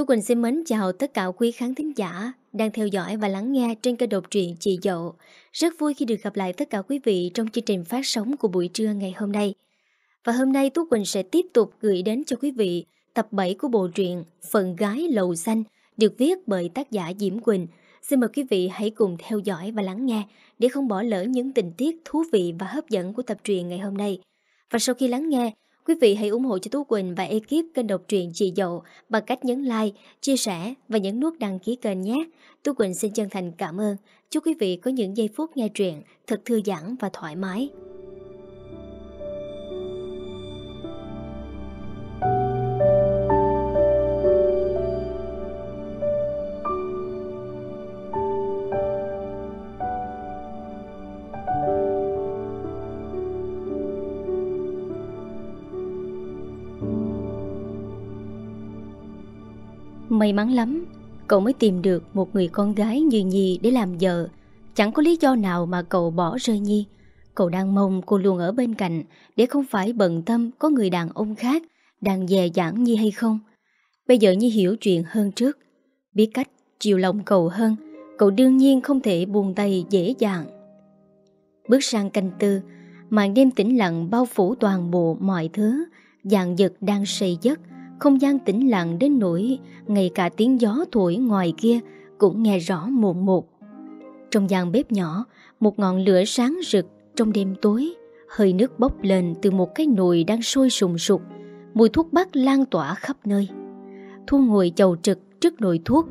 Tú Quỳnh xin mến chào tất cả quý khán thính giả đang theo dõi và lắng nghe trên kênh độc truyện Chị Dậu. Rất vui khi được gặp lại tất cả quý vị trong chương trình phát sóng của buổi trưa ngày hôm nay. Và hôm nay Tú Quỳnh sẽ tiếp tục gửi đến cho quý vị tập 7 của bộ truyện Phận Gái Lầu Xanh được viết bởi tác giả Diễm Quỳnh. Xin mời quý vị hãy cùng theo dõi và lắng nghe để không bỏ lỡ những tình tiết thú vị và hấp dẫn của tập truyện ngày hôm nay. Và sau khi lắng nghe, Quý vị hãy ủng hộ cho Tú Quỳnh và ekip kênh độc truyện Chị Dậu bằng cách nhấn like, chia sẻ và nhấn nút đăng ký kênh nhé. Tú Quỳnh xin chân thành cảm ơn. Chúc quý vị có những giây phút nghe truyện thật thư giãn và thoải mái. May mắn lắm. Cậu mới tìm được một người con gái như Nhi để làm vợ. Chẳng có lý do nào mà cậu bỏ rơi Nhi. Cậu đang mong cô luôn ở bên cạnh Để không phải bận tâm có người đàn ông khác Đang dè dãn Nhi hay không. Bây giờ Nhi hiểu chuyện hơn trước. Biết cách chiều lòng cậu hơn, Cậu đương nhiên không thể buông tay dễ dàng. Bước sang canh tư, Màn đêm tĩnh lặng bao phủ toàn bộ mọi thứ Dạng giật đang say giấc không gian tĩnh lặng đến nỗi Ngay cả tiếng gió thổi ngoài kia Cũng nghe rõ một một. Trong gian bếp nhỏ, Một ngọn lửa sáng rực trong đêm tối, Hơi nước bốc lên từ một cái nồi đang sôi sùng sục, Mùi thuốc bắc lan tỏa khắp nơi. Thu ngồi chầu trực trước nồi thuốc,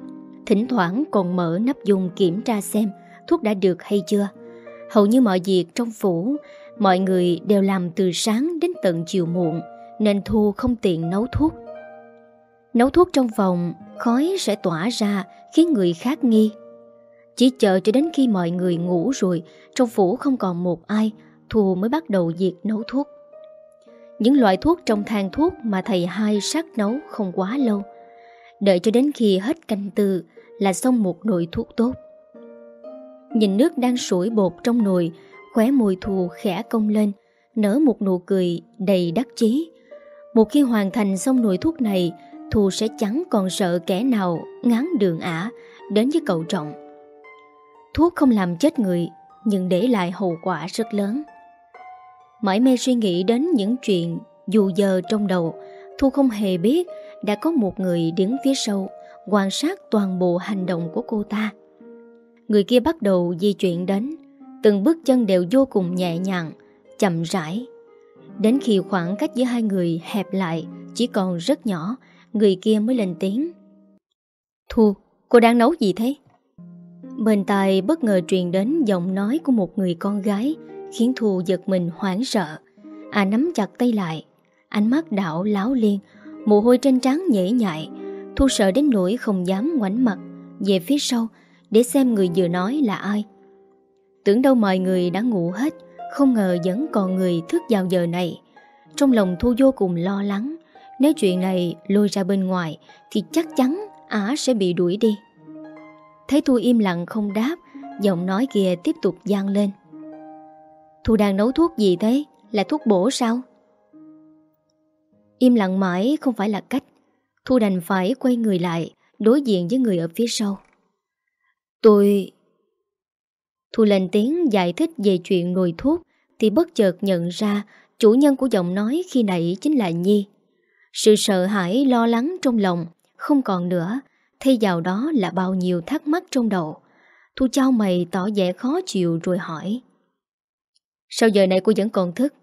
Thỉnh thoảng còn mở nắp dùng kiểm tra xem Thuốc đã được hay chưa. Hầu như mọi việc trong phủ, Mọi người đều làm từ sáng đến tận chiều muộn, Nên Thu không tiện nấu thuốc. Nấu thuốc trong phòng Khói sẽ tỏa ra, Khiến người khác nghi. Chỉ chờ cho đến khi mọi người ngủ rồi, Trong phủ không còn một ai, Thù mới bắt đầu việc nấu thuốc. Những loại thuốc trong thang thuốc Mà thầy hai sắc nấu không quá lâu. Đợi cho đến khi hết canh tư Là xong một nồi thuốc tốt. Nhìn nước đang sủi bột trong nồi, Khóe mùi thù khẽ cong lên, Nở một nụ cười đầy đắc chí. Một khi hoàn thành xong nồi thuốc này Thu sẽ chẳng còn sợ kẻ nào ngán đường ả đến với cậu trọng. Thuốc không làm chết người, nhưng để lại hậu quả rất lớn. Mãi mê suy nghĩ đến những chuyện dù giờ trong đầu, Thu không hề biết đã có một người đứng phía sau quan sát toàn bộ hành động của cô ta. Người kia bắt đầu di chuyển đến, từng bước chân đều vô cùng nhẹ nhàng, chậm rãi. Đến khi khoảng cách giữa hai người hẹp lại chỉ còn rất nhỏ, Người kia mới lên tiếng. Thu, cô đang nấu gì thế? Bên tai bất ngờ truyền đến giọng nói của một người con gái Khiến Thu giật mình hoảng sợ. À nắm chặt tay lại Ánh mắt đảo láo liên Mồ hôi trên trán nhễ nhại. Thu sợ đến nỗi không dám ngoảnh mặt Về phía sau Để xem người vừa nói là ai. Tưởng đâu mọi người đã ngủ hết Không ngờ vẫn còn người thức vào giờ này. Trong lòng Thu vô cùng lo lắng nếu chuyện này lôi ra bên ngoài, Thì chắc chắn Á sẽ bị đuổi đi. Thấy Thu im lặng không đáp, Giọng nói kia tiếp tục gian lên. Thu đang nấu thuốc gì thế? Là thuốc bổ sao? Im lặng mãi không phải là cách. Thu đành phải quay người lại, Đối diện với người ở phía sau. Tôi Thu lên tiếng giải thích về chuyện nồi thuốc, Thì bất chợt nhận ra Chủ nhân của giọng nói khi nãy chính là Nhi sự sợ hãi, lo lắng trong lòng, Không còn nữa. Thay vào đó là bao nhiêu thắc mắc trong đầu. Thu trao mày tỏ vẻ khó chịu rồi hỏi. Sao giờ này cô vẫn còn thức?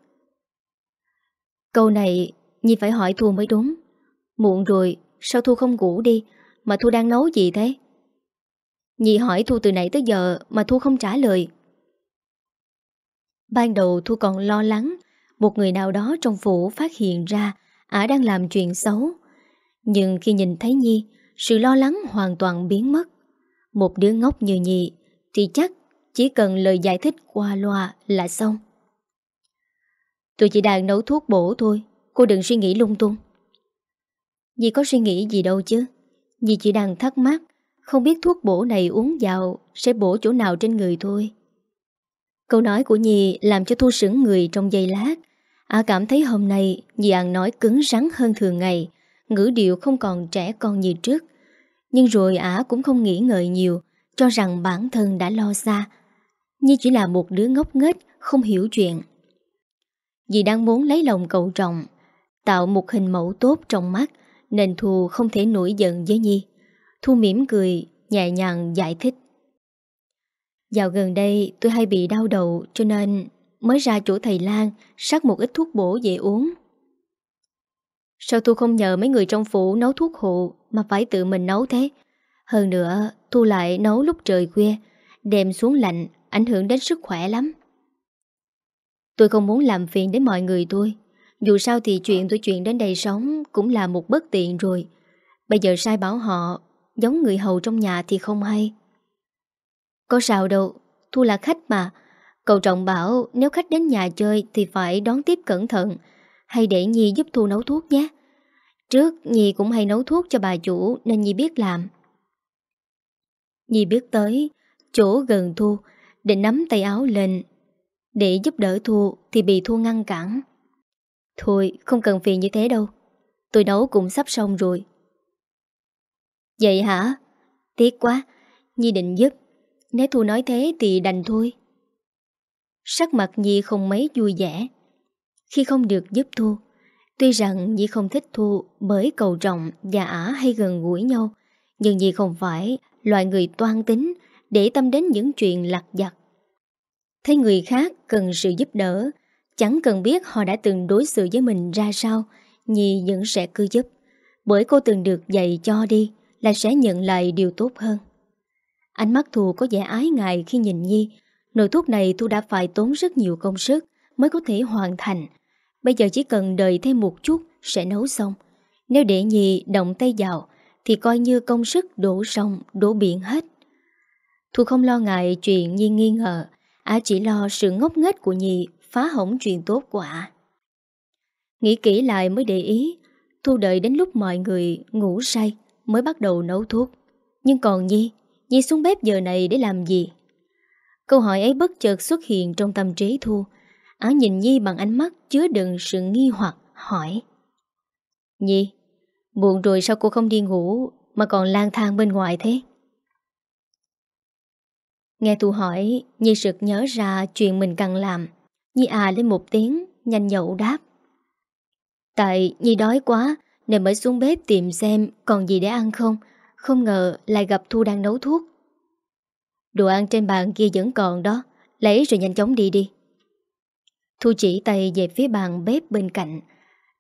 Câu này, Nhi phải hỏi Thu mới đúng. Muộn rồi, Sao Thu không ngủ đi? Mà Thu đang nấu gì thế? Nhi hỏi Thu từ nãy tới giờ Mà Thu không trả lời. Ban đầu Thu còn lo lắng, Một người nào đó trong phủ phát hiện ra ả đang làm chuyện xấu. Nhưng khi nhìn thấy Nhi, sự lo lắng hoàn toàn biến mất. Một đứa ngốc như Nhi thì chắc chỉ cần lời giải thích qua loa là xong. Tôi chỉ đang nấu thuốc bổ thôi, cô đừng suy nghĩ lung tung. Nhi có suy nghĩ gì đâu chứ. Nhi chỉ đang thắc mắc, không biết thuốc bổ này uống vào sẽ bổ chỗ nào trên người thôi. Câu nói của Nhi làm cho Thu sững người trong giây lát, À cảm thấy hôm nay Dì An nói cứng rắn hơn thường ngày, Ngữ điệu không còn trẻ con như trước. Nhưng rồi ả cũng không nghĩ ngợi nhiều, Cho rằng bản thân đã lo xa. Nhi chỉ là một đứa ngốc nghếch, Không hiểu chuyện. Dì đang muốn lấy lòng cậu trọng, Tạo một hình mẫu tốt trong mắt, Nên Thu không thể nổi giận với Nhi. Thu mỉm cười, Nhẹ nhàng giải thích. Dạo gần đây tôi hay bị đau đầu, Cho nên mới ra chỗ thầy Lan, Sắc một ít thuốc bổ về uống. Sao Thu không nhờ mấy người trong phủ nấu thuốc hộ Mà phải tự mình nấu thế? Hơn nữa, Thu lại nấu lúc trời khuya Đem xuống lạnh, Ảnh hưởng đến sức khỏe lắm. Tôi không muốn làm phiền đến mọi người tôi. Dù sao thì chuyện tôi chuyện đến đây sống Cũng là một bất tiện rồi. Bây giờ sai bảo họ, Giống người hầu trong nhà thì không hay. Có sao đâu, Thu là khách mà. Cậu trọng bảo, nếu khách đến nhà chơi Thì phải đón tiếp cẩn thận. Hay để Nhi giúp Thu nấu thuốc nhé. Trước, Nhi cũng hay nấu thuốc cho bà chủ, Nên Nhi biết làm. Nhi biết tới Chỗ gần Thu Định nắm tay áo lên. Để giúp đỡ Thu Thì bị Thu ngăn cản. Thôi, không cần phiền như thế đâu. Tôi nấu cũng sắp xong rồi. Vậy hả? Tiếc quá, Nhi định giúp. Nếu Thu nói thế thì đành thôi. Sắc mặt Nhi không mấy vui vẻ. Khi không được giúp Thu, Tuy rằng Nhi không thích Thu Bởi cầu rộng và ả hay gần gũi nhau, Nhưng Nhi không phải Loại người toan tính Để tâm đến những chuyện lặt vặt. Thấy người khác cần sự giúp đỡ, Chẳng cần biết họ đã từng đối xử với mình ra sao, Nhi vẫn sẽ cứ giúp. Bởi cô từng được dạy cho đi Là sẽ nhận lại điều tốt hơn. Ánh mắt Thu có vẻ ái ngại khi nhìn Nhi Nồi thuốc này Thu đã phải tốn rất nhiều công sức Mới có thể hoàn thành. Bây giờ chỉ cần đợi thêm một chút Sẽ nấu xong. Nếu để nhì động tay vào Thì coi như công sức đổ sông Đổ biển hết. Thu không lo ngại chuyện Nhi nghi ngờ, Ả chỉ lo sự ngốc nghếch của Nhi Phá hỏng chuyện tốt của ả. Nghĩ kỹ lại mới để ý, Thu đợi đến lúc mọi người ngủ say Mới bắt đầu nấu thuốc. Nhưng còn Nhi Nhi xuống bếp giờ này để làm gì? Câu hỏi ấy bất chợt xuất hiện trong tâm trí Thu Á nhìn Nhi bằng ánh mắt chứa đựng sự nghi hoặc hỏi Nhi, buồn rồi sao cô không đi ngủ mà còn lang thang bên ngoài thế? Nghe Thu hỏi, Nhi sực nhớ ra chuyện mình cần làm. Nhi à lên một tiếng, nhanh nhậu đáp. Tại Nhi đói quá nên mới xuống bếp tìm xem còn gì để ăn không. Không ngờ lại gặp Thu đang nấu thuốc. Đồ ăn trên bàn kia vẫn còn đó, lấy rồi nhanh chóng đi đi. Thu chỉ tay về phía bàn bếp bên cạnh.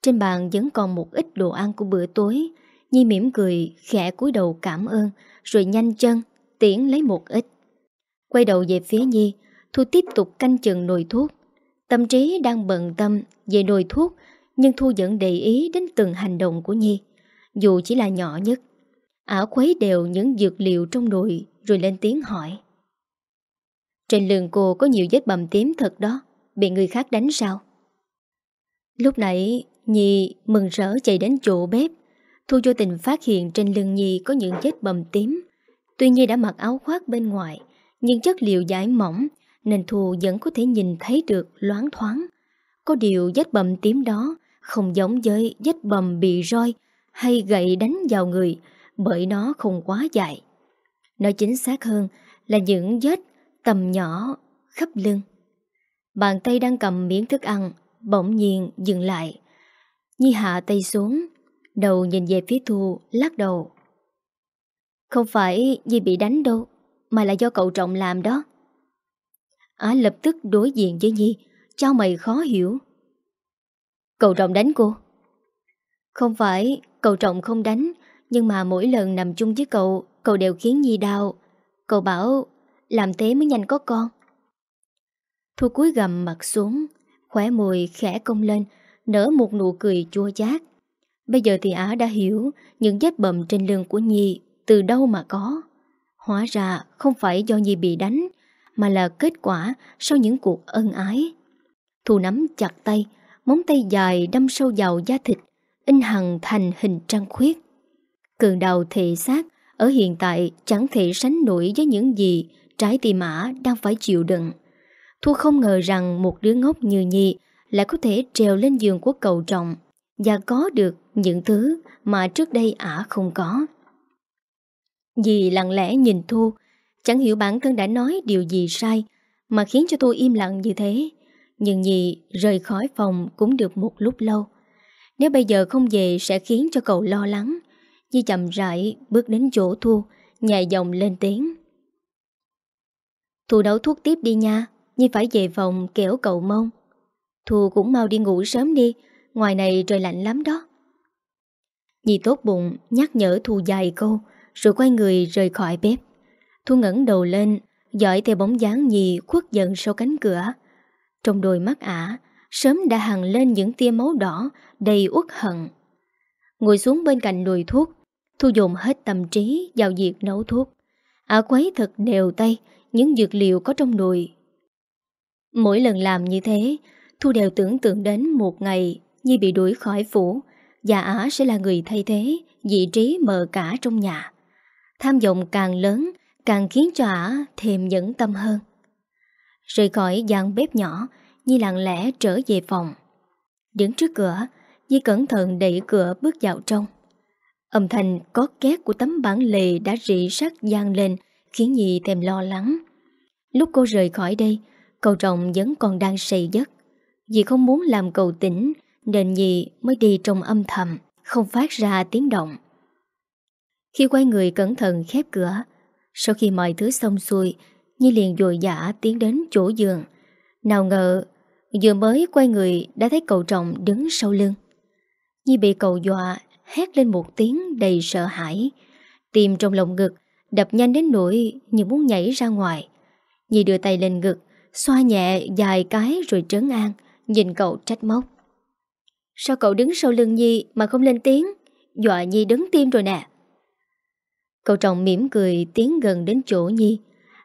Trên bàn vẫn còn một ít đồ ăn của bữa tối. Nhi mỉm cười, khẽ cúi đầu cảm ơn, rồi nhanh chân, tiễn lấy một ít. Quay đầu về phía Nhi, Thu tiếp tục canh chừng nồi thuốc. Tâm trí đang bận tâm về nồi thuốc, nhưng Thu vẫn để ý đến từng hành động của Nhi, dù chỉ là nhỏ nhất. Ả khuấy đều những dược liệu trong nồi rồi lên tiếng hỏi. Trên lưng cô có nhiều vết bầm tím thật đó. Bị người khác đánh sao? Lúc nãy, Nhi mừng rỡ chạy đến chỗ bếp. Thu vô tình phát hiện trên lưng Nhi có những vết bầm tím. Tuy Nhi đã mặc áo khoác bên ngoài, Nhưng chất liệu giải mỏng, Nên Thu vẫn có thể nhìn thấy được loáng thoáng. Có điều vết bầm tím đó Không giống với vết bầm bị roi Hay gậy đánh vào người, Bởi nó không quá dài. Nói chính xác hơn là những vết tầm nhỏ khắp lưng. Bàn tay đang cầm miếng thức ăn, bỗng nhiên dừng lại. Nhi hạ tay xuống, đầu nhìn về phía Thu, lắc đầu. Không phải Nhi bị đánh đâu, mà là do cậu trọng làm đó. Á lập tức đối diện với Nhi, cho mày khó hiểu. Cậu trọng đánh cô? Không phải, cậu trọng không đánh, nhưng mà mỗi lần nằm chung với cậu, cậu đều khiến Nhi đau. Cậu bảo làm thế mới nhanh có con. Thu cúi gầm mặt xuống Khỏe môi khẽ cong lên, Nở một nụ cười chua chát. Bây giờ thì Á đã hiểu Những vết bầm trên lưng của Nhi Từ đâu mà có. Hóa ra không phải do Nhi bị đánh, Mà là kết quả sau những cuộc ân ái. Thu nắm chặt tay, Móng tay dài đâm sâu vào da thịt, In hằng thành hình trăng khuyết. Cường đầu thể xác Ở hiện tại chẳng thể sánh nổi với những gì Trái tim ả đang phải chịu đựng. Thu không ngờ rằng một đứa ngốc như Nhi Lại có thể trèo lên giường của cậu trọng Và có được những thứ mà trước đây ả không có. Dì lặng lẽ nhìn Thu, Chẳng hiểu bản thân đã nói điều gì sai Mà khiến cho Thu im lặng như thế. Nhưng Nhi rời khỏi phòng Cũng được một lúc lâu. Nếu bây giờ không về sẽ khiến cho cậu lo lắng. Nhi chậm rãi bước đến chỗ Thu Nhạy giọng lên tiếng. Thu nấu thuốc tiếp đi nha Nhi phải về phòng kéo cậu mông Thu cũng mau đi ngủ sớm đi, Ngoài này trời lạnh lắm đó. Nhi tốt bụng, nhắc nhở Thu dài câu, Rồi quay người rời khỏi bếp. Thu ngẩng đầu lên, Dõi theo bóng dáng Nhi khuất dần sau cánh cửa. Trong đôi mắt ả, Sớm đã hằng lên những tia máu đỏ Đầy uất hận. Ngồi xuống bên cạnh nồi thuốc, Thu dùng hết tâm trí vào việc nấu thuốc. Ả quấy thật đều tay những dược liệu có trong nồi. Mỗi lần làm như thế, Thu đều tưởng tượng đến một ngày Nhi bị đuổi khỏi phủ, Và Ả sẽ là người thay thế Vị trí mờ cả trong nhà. Tham vọng càng lớn, Càng khiến cho Ả thêm nhẫn tâm hơn. Rời khỏi gian bếp nhỏ, Nhi lặng lẽ trở về phòng. Đứng trước cửa, Nhi cẩn thận đẩy cửa bước vào trong. Âm thanh có két của tấm bản lề đã rỉ sắt gian lên, Khiến Nhi thêm lo lắng. Lúc cô rời khỏi đây, Cậu trọng vẫn còn đang say giấc. Vì không muốn làm cậu tỉnh, Nên Nhi mới đi trong âm thầm, Không phát ra tiếng động. Khi quay người cẩn thận khép cửa, Sau khi mọi thứ xong xuôi, Nhi liền dội dã tiến đến chỗ giường. Nào ngờ, Vừa mới quay người đã thấy cậu trọng đứng sau lưng. Nhi bị cậu dọa, Hét lên một tiếng đầy sợ hãi. Tim trong lòng ngực Đập nhanh đến nỗi như muốn nhảy ra ngoài. Nhi đưa tay lên ngực, Xoa nhẹ, dài cái rồi trấn an, Nhìn cậu trách móc. Sao cậu đứng sau lưng Nhi mà không lên tiếng? Dọa Nhi đứng tim rồi nè. Cậu trọng mỉm cười tiến gần đến chỗ Nhi.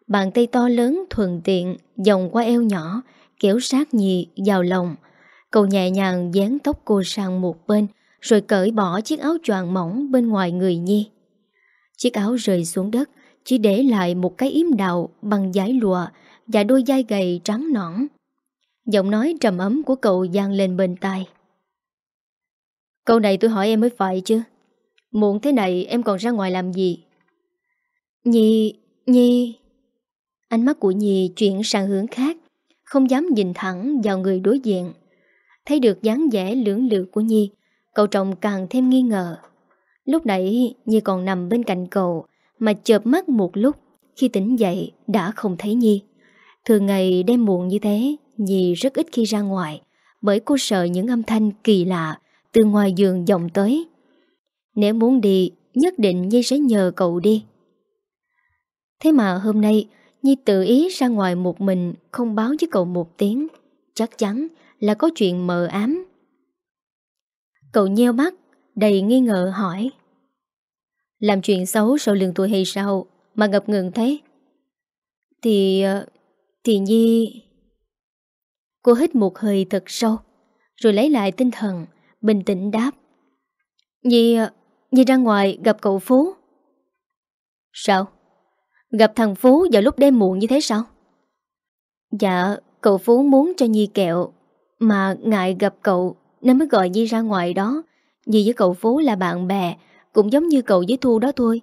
Bàn tay to lớn thuần tiện, Dòng qua eo nhỏ, Kéo sát Nhi vào lòng. Cậu nhẹ nhàng dán tóc cô sang một bên, Rồi cởi bỏ chiếc áo choàng mỏng Bên ngoài người Nhi. Chiếc áo rơi xuống đất chỉ để lại một cái yếm đào bằng giấy lụa và đôi dai gầy trắng nõn. Giọng nói trầm ấm của cậu gian lên bên tai. Câu này tôi hỏi em mới phải chứ. Muộn thế này em còn ra ngoài làm gì? Nhi, Nhi... Ánh mắt của Nhi chuyển sang hướng khác, không dám nhìn thẳng vào người đối diện. Thấy được dáng vẻ lưỡng lự của Nhi, cậu trọng càng thêm nghi ngờ. Lúc nãy Nhi còn nằm bên cạnh cậu, mà chợp mắt một lúc, khi tỉnh dậy đã không thấy Nhi. Thường ngày đêm muộn như thế Nhi rất ít khi ra ngoài Bởi cô sợ những âm thanh kỳ lạ Từ ngoài giường vọng tới. Nếu muốn đi Nhất định Nhi sẽ nhờ cậu đi. Thế mà hôm nay Nhi tự ý ra ngoài một mình Không báo với cậu một tiếng Chắc chắn là có chuyện mờ ám. Cậu nheo mắt Đầy nghi ngờ hỏi. Làm chuyện xấu sau lưng tôi hay sao Mà ngập ngừng thế Thì ờ, thì Nhi... Cô hít một hơi thật sâu, rồi lấy lại tinh thần, bình tĩnh đáp. Nhi... Ờ, Nhi ra ngoài gặp cậu Phú. Sao? Gặp thằng Phú vào lúc đêm muộn như thế sao? Dạ, cậu Phú muốn cho Nhi kẹo, mà ngại gặp cậu nên mới gọi Nhi ra ngoài đó. Nhi với cậu Phú là bạn bè, cũng giống như cậu với Thu đó thôi.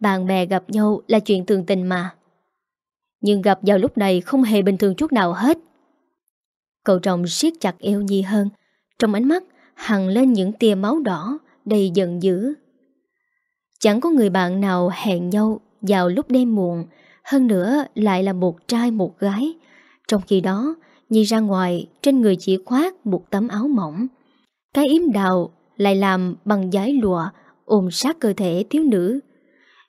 Bạn bè gặp nhau là chuyện thường tình mà. Nhưng gặp vào lúc này không hề bình thường chút nào hết. Cậu trọng siết chặt eo Nhi hơn. Trong ánh mắt, hằng lên những tia máu đỏ, Đầy giận dữ. Chẳng có người bạn nào hẹn nhau Vào lúc đêm muộn, Hơn nữa lại là một trai một gái. Trong khi đó, Nhi ra ngoài, trên người chỉ khoác Một tấm áo mỏng. Cái yếm đào lại làm bằng giấy lụa Ôm sát cơ thể thiếu nữ.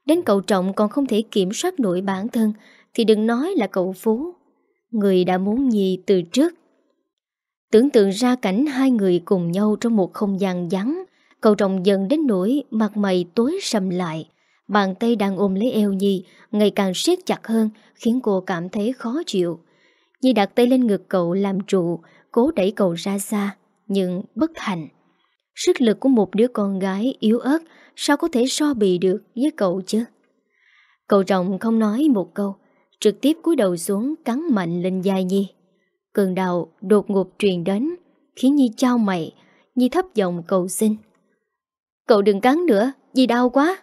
Đến cậu trọng còn không thể kiểm soát nổi bản thân, thì đừng nói là cậu Phú. Người đã muốn Nhi từ trước. Tưởng tượng ra cảnh hai người cùng nhau trong một không gian vắng, Cậu trọng dần đến nỗi mặt mày tối sầm lại, Bàn tay đang ôm lấy eo Nhi Ngày càng siết chặt hơn, Khiến cô cảm thấy khó chịu. Nhi đặt tay lên ngực cậu làm trụ, Cố đẩy cậu ra xa, Nhưng bất thành. Sức lực của một đứa con gái yếu ớt Sao có thể so bì được với cậu chứ Cậu trọng không nói một câu trực tiếp cúi đầu xuống cắn mạnh lên da Nhi. Cơn đau đột ngột truyền đến, khiến Nhi trao mày, Nhi thấp giọng cầu xin. Cậu đừng cắn nữa, Nhi đau quá.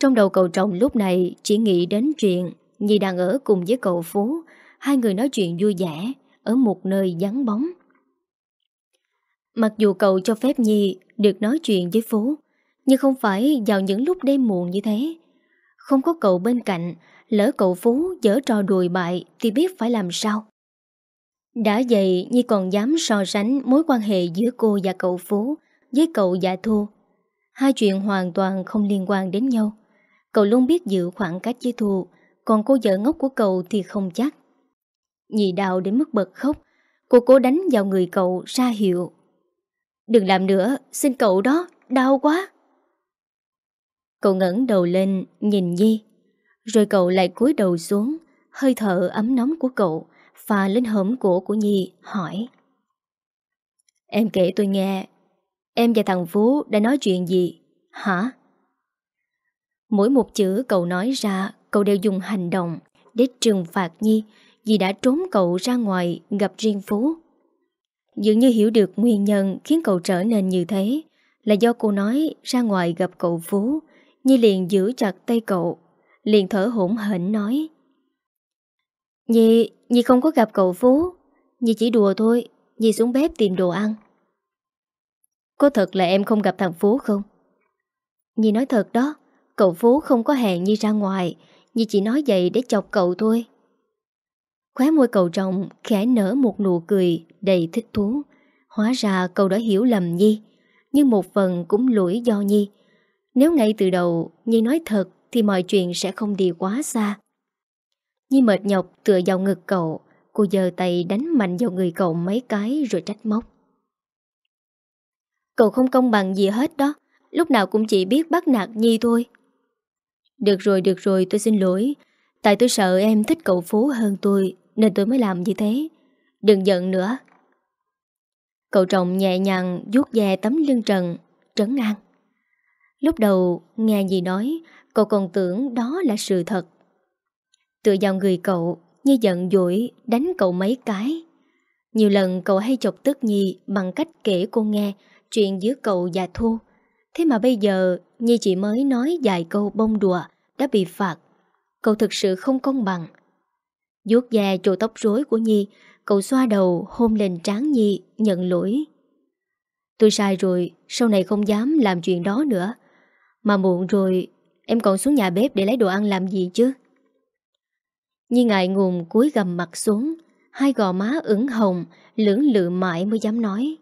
Trong đầu cậu trọng lúc này chỉ nghĩ đến chuyện Nhi đang ở cùng với cậu Phú Hai người nói chuyện vui vẻ Ở một nơi vắng bóng Mặc dù cậu cho phép Nhi Được nói chuyện với Phú, Nhưng không phải vào những lúc đêm muộn như thế. Không có cậu bên cạnh, Lỡ cậu Phú dở trò đùi bại Thì biết phải làm sao. Đã vậy, Nhi còn dám so sánh Mối quan hệ giữa cô và cậu Phú Với cậu dạ Thu. Hai chuyện hoàn toàn không liên quan đến nhau. Cậu luôn biết giữ khoảng cách với Thu, Còn cô vợ ngốc của cậu thì không chắc. Nhi đào đến mức bật khóc, Cô cố đánh vào người cậu ra hiệu. Đừng làm nữa, Xin cậu đó, Đau quá. Cậu ngẩng đầu lên, Nhìn Nhi. Rồi cậu lại cúi đầu xuống, Hơi thở ấm nóng của cậu Phà lên hõm cổ của Nhi, hỏi. Em kể tôi nghe, Em và thằng Phú đã nói chuyện gì? Hả? Mỗi một chữ cậu nói ra, Cậu đều dùng hành động Để trừng phạt Nhi Vì đã trốn cậu ra ngoài gặp riêng Phú. Dường như hiểu được nguyên nhân Khiến cậu trở nên như thế Là do cô nói ra ngoài gặp cậu Phú Nhi liền giữ chặt tay cậu Liền thở hổn hển nói. Nhi, Nhi không có gặp cậu Phú Nhi chỉ đùa thôi Nhi xuống bếp tìm đồ ăn. Có thật là em không gặp thằng Phú không? Nhi nói thật đó Cậu Phú không có hẹn Nhi ra ngoài Nhi chỉ nói vậy để chọc cậu thôi. Khóe môi cậu trọng khẽ nở một nụ cười đầy thích thú. Hóa ra cậu đã hiểu lầm Nhi Nhưng một phần cũng lỗi do Nhi. Nếu ngay từ đầu Nhi nói thật Thì mọi chuyện sẽ không đi quá xa. Nhi mệt nhọc tựa vào ngực cậu Cô giơ tay đánh mạnh vào người cậu mấy cái rồi trách móc. Cậu không công bằng gì hết đó Lúc nào cũng chỉ biết bắt nạt Nhi thôi. Được rồi, được rồi, tôi xin lỗi. Tại tôi sợ em thích cậu Phú hơn tôi, nên tôi mới làm như thế. Đừng giận nữa. Cậu trọng nhẹ nhàng vuốt ve tấm lưng trần, trấn an. Lúc đầu, nghe gì nói, cậu còn tưởng đó là sự thật. Tựa vào người cậu, như giận dỗi, đánh cậu mấy cái. Nhiều lần cậu hay chọc tức Nhi bằng cách kể cô nghe chuyện giữa cậu và Thu. Thế mà bây giờ Nhi chỉ mới nói vài câu bông đùa đã bị phạt. Cậu thực sự không công bằng vuốt da chỗ tóc rối của Nhi, cậu xoa đầu hôn lên trán Nhi, nhận lỗi. Tôi sai rồi, sau này không dám làm chuyện đó nữa. Mà muộn rồi, em còn xuống nhà bếp để lấy đồ ăn làm gì chứ? Nhi ngại ngùng cúi gầm mặt xuống, hai gò má ửng hồng, lưỡng lự mãi mới dám nói.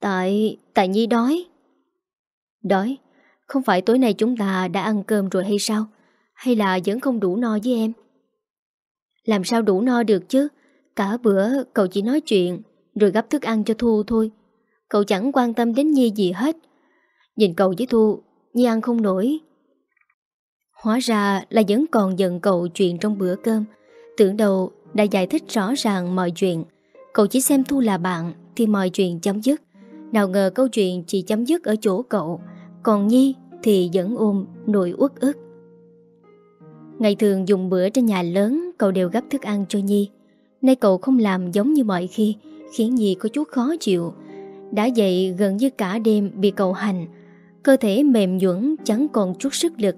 Tại, tại Nhi đói. Đói? Không phải tối nay chúng ta đã ăn cơm rồi hay sao? Hay là vẫn không đủ no với em? Làm sao đủ no được chứ? Cả bữa cậu chỉ nói chuyện, Rồi gấp thức ăn cho Thu thôi. Cậu chẳng quan tâm đến Nhi gì hết. Nhìn cậu với Thu, Nhi ăn không nổi. Hóa ra là vẫn còn giận cậu chuyện trong bữa cơm. Tưởng đầu đã giải thích rõ ràng mọi chuyện. Cậu chỉ xem Thu là bạn Thì mọi chuyện chấm dứt. Nào ngờ câu chuyện chỉ chấm dứt ở chỗ cậu, còn Nhi thì vẫn ôm nỗi uất ức. Ngày thường dùng bữa trên nhà lớn Cậu đều gấp thức ăn cho Nhi. Nay cậu không làm giống như mọi khi, Khiến Nhi có chút khó chịu. Đã dậy gần như cả đêm bị cậu hành, Cơ thể mềm nhũn chẳng còn chút sức lực.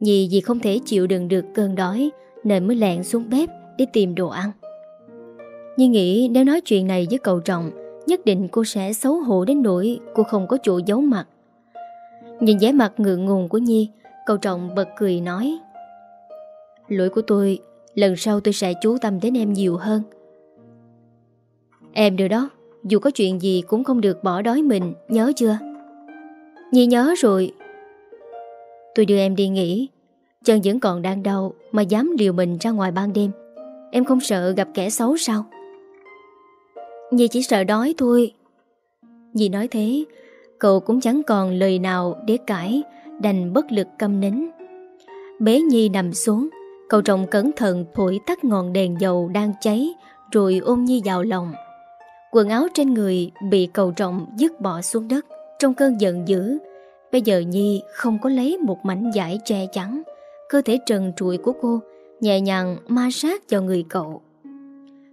Nhi vì không thể chịu đựng được cơn đói, Nên mới lẹn xuống bếp để tìm đồ ăn. Nhi nghĩ nếu nói chuyện này với cậu trọng, Nhất định cô sẽ xấu hổ đến nỗi Cô không có chỗ giấu mặt. Nhìn vẻ mặt ngượng ngùng của Nhi, Cậu trọng bật cười nói, Lỗi của tôi Lần sau tôi sẽ chú tâm đến em nhiều hơn. Em được đó, Dù có chuyện gì cũng không được bỏ đói mình, Nhớ chưa? Nhi nhớ rồi. Tôi đưa em đi nghỉ. Chân vẫn còn đang đau Mà dám liều mình ra ngoài ban đêm. Em không sợ gặp kẻ xấu sao? Nhi chỉ sợ đói thôi. Nhi nói thế, Cậu cũng chẳng còn lời nào để cãi, Đành bất lực câm nín. Bế Nhi nằm xuống Cậu trọng cẩn thận thổi tắt ngọn đèn dầu đang cháy, Rồi ôm Nhi vào lòng. Quần áo trên người bị cậu trọng dứt bỏ xuống đất, Trong cơn giận dữ. Bây giờ Nhi không có lấy một mảnh vải che chắn, Cơ thể trần trụi của cô Nhẹ nhàng ma sát vào người cậu.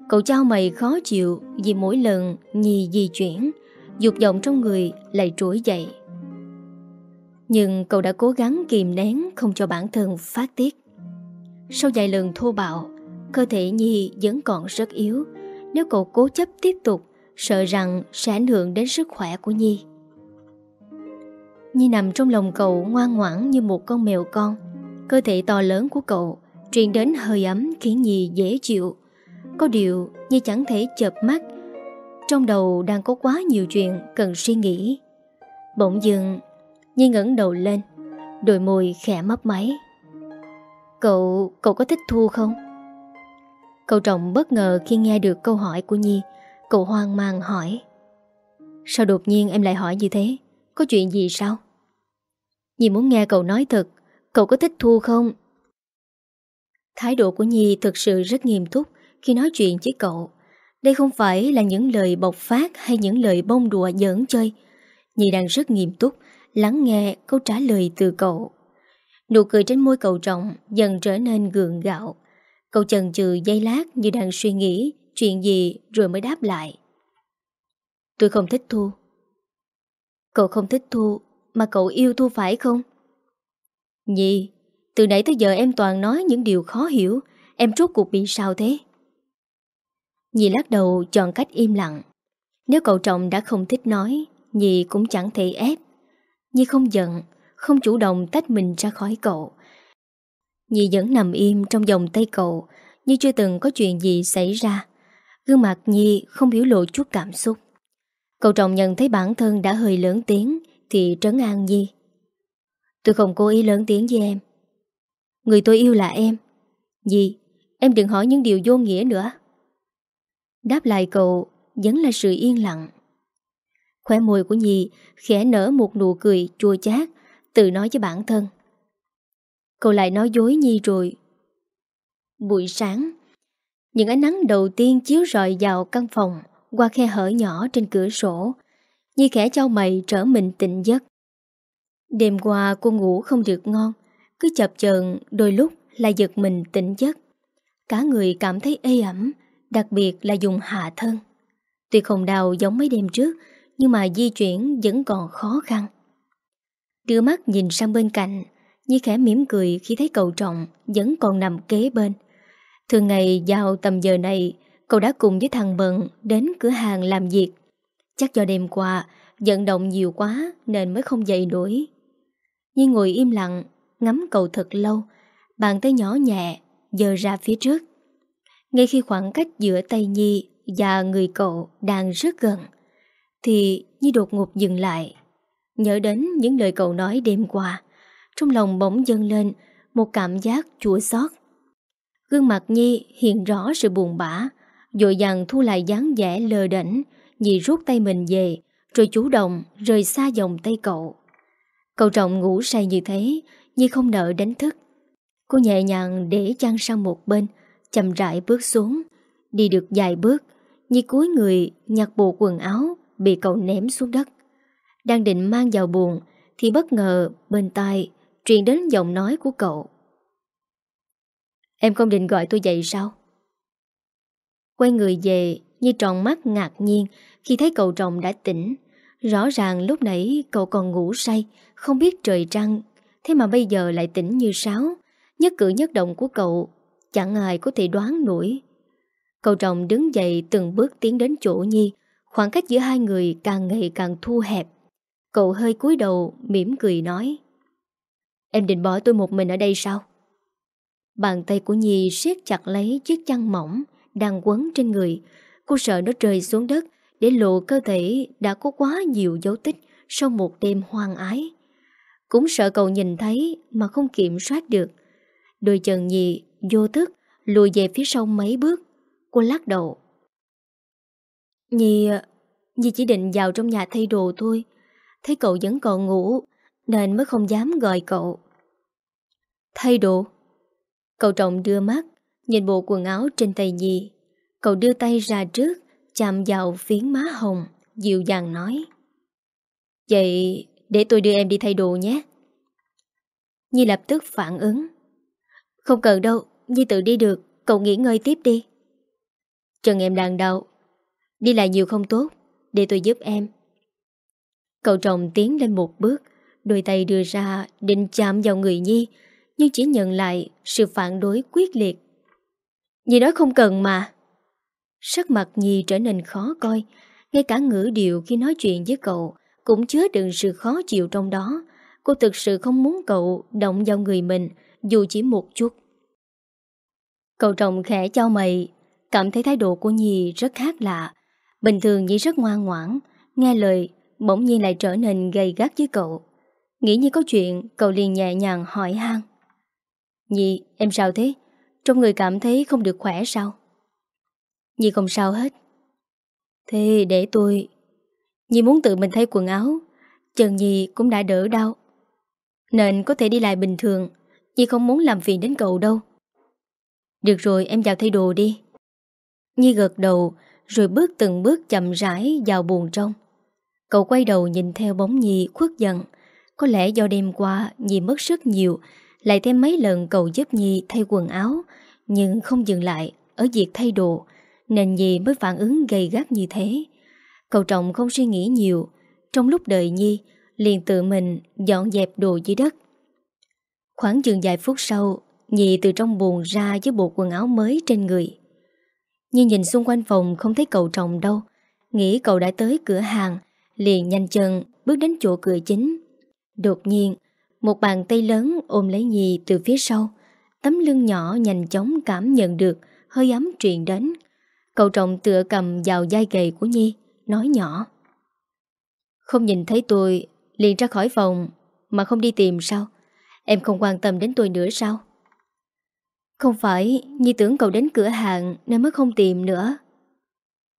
Cậu trao mày khó chịu Vì mỗi lần Nhi di chuyển, Dục vọng trong người lại trỗi dậy. Nhưng cậu đã cố gắng kìm nén Không cho bản thân phát tiết. Sau vài lần thô bạo Cơ thể Nhi vẫn còn rất yếu. Nếu cậu cố chấp tiếp tục Sợ rằng sẽ ảnh hưởng đến sức khỏe của Nhi. Nhi nằm trong lòng cậu ngoan ngoãn như một con mèo con. Cơ thể to lớn của cậu Truyền đến hơi ấm khiến Nhi dễ chịu. Có điều Nhi chẳng thể chợp mắt. Trong đầu đang có quá nhiều chuyện cần suy nghĩ. Bỗng dừng, Nhi ngẩng đầu lên Đôi môi khẽ mấp máy. Cậu, cậu có thích Thu không? Cậu trọng bất ngờ khi nghe được câu hỏi của Nhi Cậu hoang mang hỏi Sao đột nhiên em lại hỏi như thế? Có chuyện gì sao? Nhi muốn nghe cậu nói thật Cậu có thích Thu không? Thái độ của Nhi thực sự rất nghiêm túc Khi nói chuyện với cậu Đây không phải là những lời bộc phát Hay những lời bông đùa giỡn chơi Nhi đang rất nghiêm túc Lắng nghe câu trả lời từ cậu Nụ cười trên môi cậu trọng Dần trở nên gượng gạo. Cậu chần chừ dây lát như đang suy nghĩ Chuyện gì rồi mới đáp lại. Tôi không thích Thu. Cậu không thích Thu Mà cậu yêu Thu phải không? Nhi, Từ nãy tới giờ em toàn nói những điều khó hiểu. Em rốt cuộc bị sao thế? Nhi lắc đầu chọn cách im lặng. Nếu cậu trọng đã không thích nói, Nhi cũng chẳng thể ép. Nhi không giận không chủ động tách mình ra khỏi cậu. Nhi vẫn nằm im trong vòng tay cậu, Như chưa từng có chuyện gì xảy ra. Gương mặt Nhi không biểu lộ chút cảm xúc. Cậu trọng nhận thấy bản thân đã hơi lớn tiếng, Thì trấn an Nhi. Tôi không cố ý lớn tiếng với em. Người tôi yêu là em. Nhi, Em đừng hỏi những điều vô nghĩa nữa. Đáp lại cậu, Vẫn là sự yên lặng. Khóe môi của Nhi khẽ nở một nụ cười chua chát Tự nói với bản thân. Cậu lại nói dối Nhi rồi. Buổi sáng, Những ánh nắng đầu tiên chiếu rọi vào căn phòng Qua khe hở nhỏ trên cửa sổ. Nhi khẽ cho mày trở mình tỉnh giấc. Đêm qua cô ngủ không được ngon, Cứ chập chờn, đôi lúc lại giật mình tỉnh giấc. Cả người cảm thấy ê ẩm, Đặc biệt là dùng hạ thân. Tuy không đau giống mấy đêm trước, Nhưng mà di chuyển vẫn còn khó khăn. Đưa mắt nhìn sang bên cạnh, Nhi khẽ mỉm cười khi thấy cậu trọng Vẫn còn nằm kế bên. Thường ngày vào tầm giờ này, Cậu đã cùng với thằng Bận Đến cửa hàng làm việc. Chắc do đêm qua, Vận động nhiều quá Nên mới không dậy nổi. Nhi ngồi im lặng, Ngắm cậu thật lâu, Bàn tay nhỏ nhẹ Dờ ra phía trước. Ngay khi khoảng cách giữa tay Nhi Và người cậu đang rất gần, Thì Nhi đột ngột dừng lại. Nhớ đến những lời cậu nói đêm qua, Trong lòng bỗng dâng lên Một cảm giác chua xót. Gương mặt Nhi hiện rõ sự buồn bã, Dội dàng thu lại dáng vẻ lờ đỉnh Nhi rút tay mình về, Rồi chủ động rời xa dòng tay cậu. Cậu trọng ngủ say như thế, Nhi không nợ đánh thức. Cô nhẹ nhàng để chăn sang một bên, Chậm rãi bước xuống. Đi được vài bước, Nhi cúi người nhặt bộ quần áo Bị cậu ném xuống đất. Đang định mang vào buồn, Thì bất ngờ bên tai Truyền đến giọng nói của cậu. Em không định gọi tôi dậy sao? Quay người về Nhi tròn mắt ngạc nhiên Khi thấy cậu chồng đã tỉnh. Rõ ràng lúc nãy cậu còn ngủ say, Không biết trời trăng, Thế mà bây giờ lại tỉnh như sáo. Nhất cử nhất động của cậu Chẳng ai có thể đoán nổi. Cậu chồng đứng dậy từng bước tiến đến chỗ Nhi. Khoảng cách giữa hai người càng ngày càng thu hẹp. Cậu hơi cúi đầu, mỉm cười nói Em định bỏ tôi một mình ở đây sao? Bàn tay của Nhi siết chặt lấy chiếc chăn mỏng đang quấn trên người. Cô sợ nó rơi xuống đất, để lộ cơ thể đã có quá nhiều dấu tích sau một đêm hoang ái. Cũng sợ cậu nhìn thấy mà không kiểm soát được. Đôi chân Nhi vô thức lùi về phía sau mấy bước. Cô lắc đầu. Nhi... Nhi chỉ định vào trong nhà thay đồ thôi. Thấy cậu vẫn còn ngủ, nên mới không dám gọi cậu. Thay đồ? Cậu trọng đưa mắt, Nhìn bộ quần áo trên tay Nhi. Cậu đưa tay ra trước, Chạm vào phiến má hồng, Dịu dàng nói. Vậy để tôi đưa em đi thay đồ nhé. Nhi lập tức phản ứng. Không cần đâu, Nhi tự đi được, Cậu nghỉ ngơi tiếp đi. Chân em đang đau. Đi lại nhiều không tốt, Để tôi giúp em. Cậu chồng tiến lên một bước, Đôi tay đưa ra, định chạm vào người Nhi, Nhưng chỉ nhận lại sự phản đối quyết liệt. Nhi nói không cần mà. Sắc mặt Nhi trở nên khó coi, Ngay cả ngữ điệu khi nói chuyện với cậu Cũng chứa đựng sự khó chịu trong đó. Cô thực sự không muốn cậu động vào người mình, Dù chỉ một chút. Cậu trọng khẽ cho mày, Cảm thấy thái độ của Nhi rất khác lạ. Bình thường Nhi rất ngoan ngoãn, Nghe lời Bỗng nhiên lại trở nên gay gắt với cậu. Nghĩ như có chuyện, Cậu liền nhẹ nhàng hỏi han. Nhi, em sao thế? Trong người cảm thấy không được khỏe sao? Nhi không sao hết. Thế để tôi. Nhi muốn tự mình thay quần áo. Chân Nhi cũng đã đỡ đau. Nên có thể đi lại bình thường. Nhi không muốn làm phiền đến cậu đâu. Được rồi, em vào thay đồ đi. Nhi gật đầu, Rồi bước từng bước chậm rãi vào buồn trong. Cậu quay đầu nhìn theo bóng Nhi khuất giận Có lẽ do đêm qua Nhi mất rất nhiều, Lại thêm mấy lần cậu giúp Nhi thay quần áo, Nhưng không dừng lại Ở việc thay đồ, Nên Nhi mới phản ứng gay gắt như thế. Cậu trọng không suy nghĩ nhiều. Trong lúc đợi Nhi, Liền tự mình dọn dẹp đồ dưới đất. Khoảng chừng vài phút sau, Nhi từ trong buồn ra với bộ quần áo mới trên người. Nhi nhìn xung quanh phòng không thấy cậu trọng đâu, Nghĩ cậu đã tới cửa hàng Liền nhanh chân bước đến chỗ cửa chính. Đột nhiên, Một bàn tay lớn ôm lấy Nhi từ phía sau. Tấm lưng nhỏ nhanh chóng cảm nhận được Hơi ấm truyền đến. Cậu trọng tựa cầm vào dai gầy của Nhi, Nói nhỏ. Không nhìn thấy tôi, Liền ra khỏi phòng, Mà không đi tìm sao? Em không quan tâm đến tôi nữa sao? Không phải, Nhi tưởng cậu đến cửa hàng Nên mới không tìm nữa.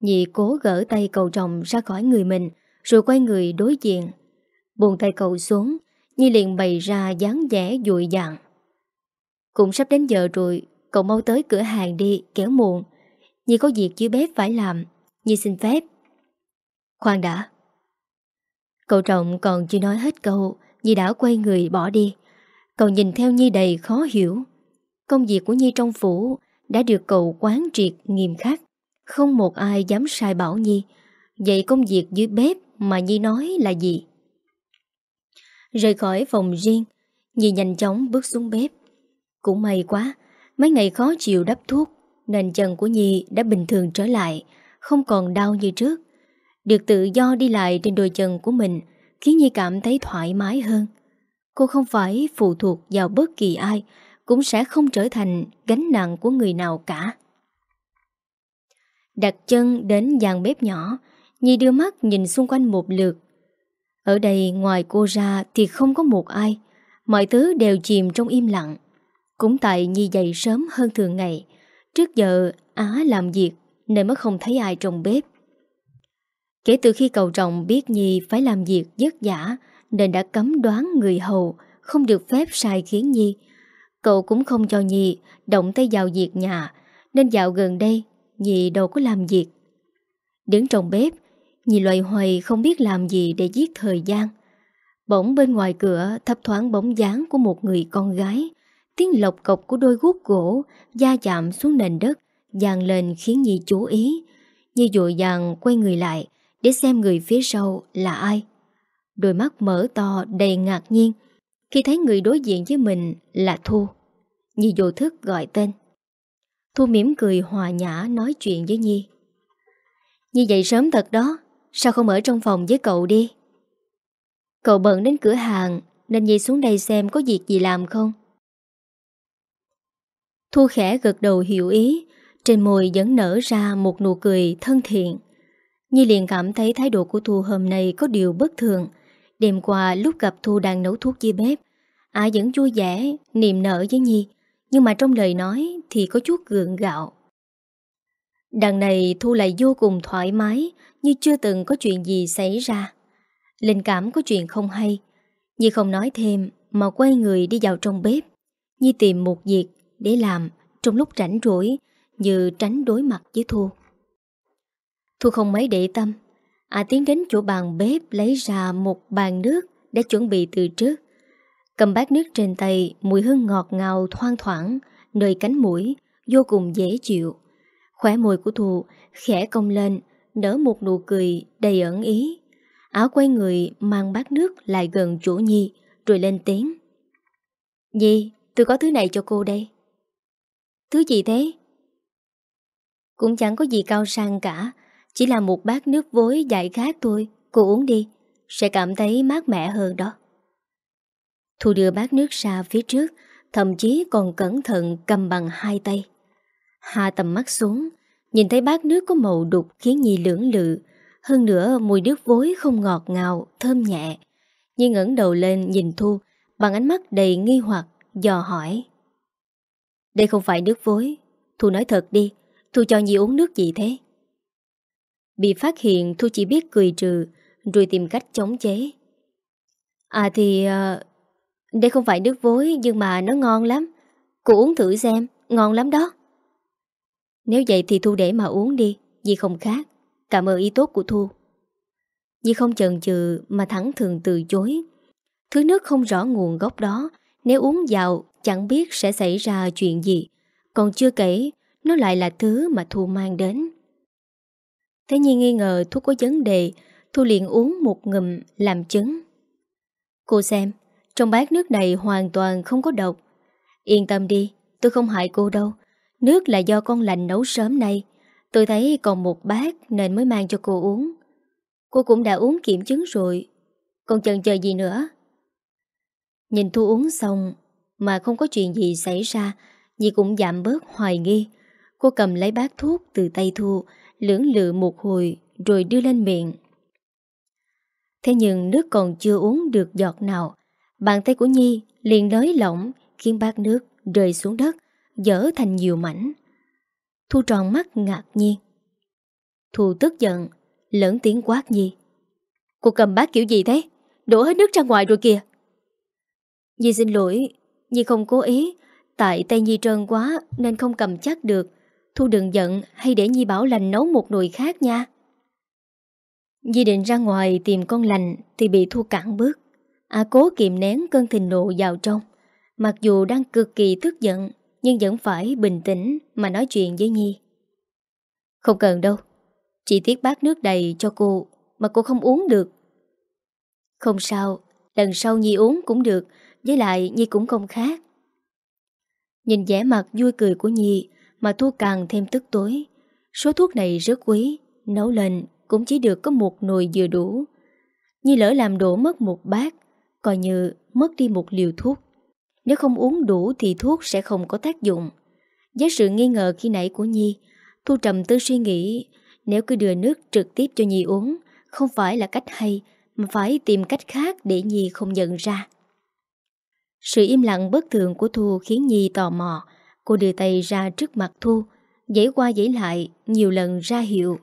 Nhi cố gỡ tay cậu chồng ra khỏi người mình rồi quay người đối diện. Buồn tay cậu xuống, Nhi liền bày ra dáng vẻ dụi dặn. Cũng sắp đến giờ rồi, Cậu mau tới cửa hàng đi, Kéo muộn. Nhi có việc dưới bếp phải làm, Nhi xin phép. Khoan đã. Cậu trọng còn chưa nói hết câu, Nhi đã quay người bỏ đi. Cậu nhìn theo Nhi đầy khó hiểu. Công việc của Nhi trong phủ Đã được cậu quán triệt nghiêm khắc. Không một ai dám sai bảo Nhi. Vậy công việc dưới bếp mà Nhi nói là gì? Rời khỏi phòng riêng Nhi nhanh chóng bước xuống bếp. Cũng may quá, Mấy ngày khó chịu đắp thuốc Nên chân của Nhi đã bình thường trở lại, Không còn đau như trước. Được tự do đi lại trên đôi chân của mình Khiến Nhi cảm thấy thoải mái hơn. Cô không phải phụ thuộc vào bất kỳ ai, Cũng sẽ không trở thành gánh nặng của người nào cả. Đặt chân đến dàn bếp nhỏ Nhi đưa mắt nhìn xung quanh một lượt Ở đây ngoài cô ra thì không có một ai Mọi thứ đều chìm trong im lặng Cũng tại Nhi dậy sớm hơn thường ngày Trước giờ Á làm việc Nên mới không thấy ai trong bếp Kể từ khi cậu trọng biết Nhi phải làm việc vất giả nên đã cấm đoán người hầu không được phép sai khiến Nhi. Cậu cũng không cho Nhi động tay vào việc nhà, nên dạo gần đây Nhi đâu có làm việc. Đứng trong bếp, Nhi loài hoài không biết làm gì để giết thời gian. Bỗng bên ngoài cửa thấp thoáng bóng dáng của một người con gái. Tiếng lộc cộc của đôi guốc gỗ da chạm xuống nền đất, dàn lên khiến Nhi chú ý. Nhi dội dàng quay người lại để xem người phía sau là ai. Đôi mắt mở to đầy ngạc nhiên Khi thấy người đối diện với mình là Thu Nhi vô thức gọi tên Thu mỉm cười hòa nhã nói chuyện với Nhi Nhi dậy sớm thật đó Sao không ở trong phòng với cậu đi? Cậu bận đến cửa hàng Nên Nhi xuống đây xem có việc gì làm không? Thu khẽ gật đầu hiểu ý Trên môi vẫn nở ra một nụ cười thân thiện. Nhi liền cảm thấy thái độ của Thu hôm nay có điều bất thường. Đêm qua lúc gặp Thu đang nấu thuốc dưới bếp Ả vẫn vui vẻ, niềm nở với Nhi. Nhưng mà trong lời nói thì có chút gượng gạo. Đằng này Thu lại vô cùng thoải mái như chưa từng có chuyện gì xảy ra. Linh cảm có chuyện không hay. Nhi không nói thêm Mà quay người đi vào trong bếp. Nhi tìm một việc để làm Trong lúc rảnh rỗi Như tránh đối mặt với Thu. Thu không mấy để tâm. À tiến đến chỗ bàn bếp lấy ra một bàn nước đã chuẩn bị từ trước. Cầm bát nước trên tay, mùi hương ngọt ngào thoang thoảng, nơi cánh mũi, vô cùng dễ chịu. Khỏe môi của Thu khẽ cong lên, nở một nụ cười đầy ẩn ý. áo quay người mang bát nước lại gần chỗ Nhi Rồi lên tiếng Nhi, tôi có thứ này cho cô đây Thứ gì thế? Cũng chẳng có gì cao sang cả Chỉ là một bát nước vối dài khát thôi Cô uống đi Sẽ cảm thấy mát mẻ hơn đó Thu đưa bát nước ra phía trước Thậm chí còn cẩn thận cầm bằng hai tay Hạ tầm mắt xuống Nhìn thấy bát nước có màu đục Khiến Nhi lưỡng lự. Hơn nữa mùi nước vối không ngọt ngào Thơm nhẹ. Nhi ngẩng đầu lên nhìn Thu Bằng ánh mắt đầy nghi hoặc Dò hỏi. Đây không phải nước vối. Thu nói thật đi Thu cho Nhi uống nước gì thế? Bị phát hiện Thu chỉ biết cười trừ Rồi tìm cách chống chế. À thì uh, Đây không phải nước vối Nhưng mà nó ngon lắm. Cô uống thử xem Ngon lắm đó. Nếu vậy thì Thu để mà uống đi Dì không khác. Cảm ơn ý tốt của Thu. Dì không chần chừ mà thẳng thường từ chối. Thứ nước không rõ nguồn gốc đó, Nếu uống vào chẳng biết sẽ xảy ra chuyện gì. Còn chưa kể, Nó lại là thứ mà Thu mang đến. Thế nhiên nghi ngờ thuốc có vấn đề, Thu liền uống một ngụm làm chứng. Cô xem, Trong bát nước này hoàn toàn không có độc. Yên tâm đi, Tôi không hại cô đâu. Nước là do con lành nấu sớm nay. Tôi thấy còn một bát nên mới mang cho cô uống. Cô cũng đã uống kiểm chứng rồi. Còn chần chờ gì nữa? Nhìn Thu uống xong, Mà không có chuyện gì xảy ra Nhi cũng giảm bớt hoài nghi. Cô cầm lấy bát thuốc từ tay Thu, Lưỡng lự một hồi, Rồi đưa lên miệng. Thế nhưng nước còn chưa uống được giọt nào. Bàn tay của Nhi liền nới lỏng, Khiến bát nước rơi xuống đất. Dở thành nhiều mảnh. Thu tròn mắt ngạc nhiên. Thu tức giận, Lớn tiếng quát Nhi. Cô cầm bát kiểu gì thế? Đổ hết nước ra ngoài rồi kìa. Nhi xin lỗi, Nhi không cố ý. Tại tay Nhi trơn quá Nên không cầm chắc được. Thu đừng giận hay để Nhi bảo lành nấu một nồi khác nha. Nhi định ra ngoài tìm con lành Thì bị Thu cản bước. À cố kiềm nén cơn thình nộ vào trong. Mặc dù đang cực kỳ tức giận nhưng vẫn phải bình tĩnh Mà nói chuyện với Nhi. Không cần đâu, Chỉ tiếc bát nước đầy cho cô Mà cô không uống được. Không sao, Lần sau Nhi uống cũng được, Với lại Nhi cũng không khác. Nhìn vẻ mặt vui cười của Nhi Mà Thu càng thêm tức tối. Số thuốc này rất quý, Nấu lên cũng chỉ được có một nồi vừa đủ. Nhi lỡ làm đổ mất một bát, Coi như mất đi một liều thuốc. Nếu không uống đủ thì thuốc sẽ không có tác dụng Với sự nghi ngờ khi nãy của Nhi Thu trầm tư suy nghĩ Nếu cứ đưa nước trực tiếp cho Nhi uống Không phải là cách hay Mà phải tìm cách khác để Nhi không nhận ra sự im lặng bất thường của Thu khiến Nhi tò mò. Cô đưa tay ra trước mặt Thu, dãy qua dãy lại, nhiều lần ra hiệu.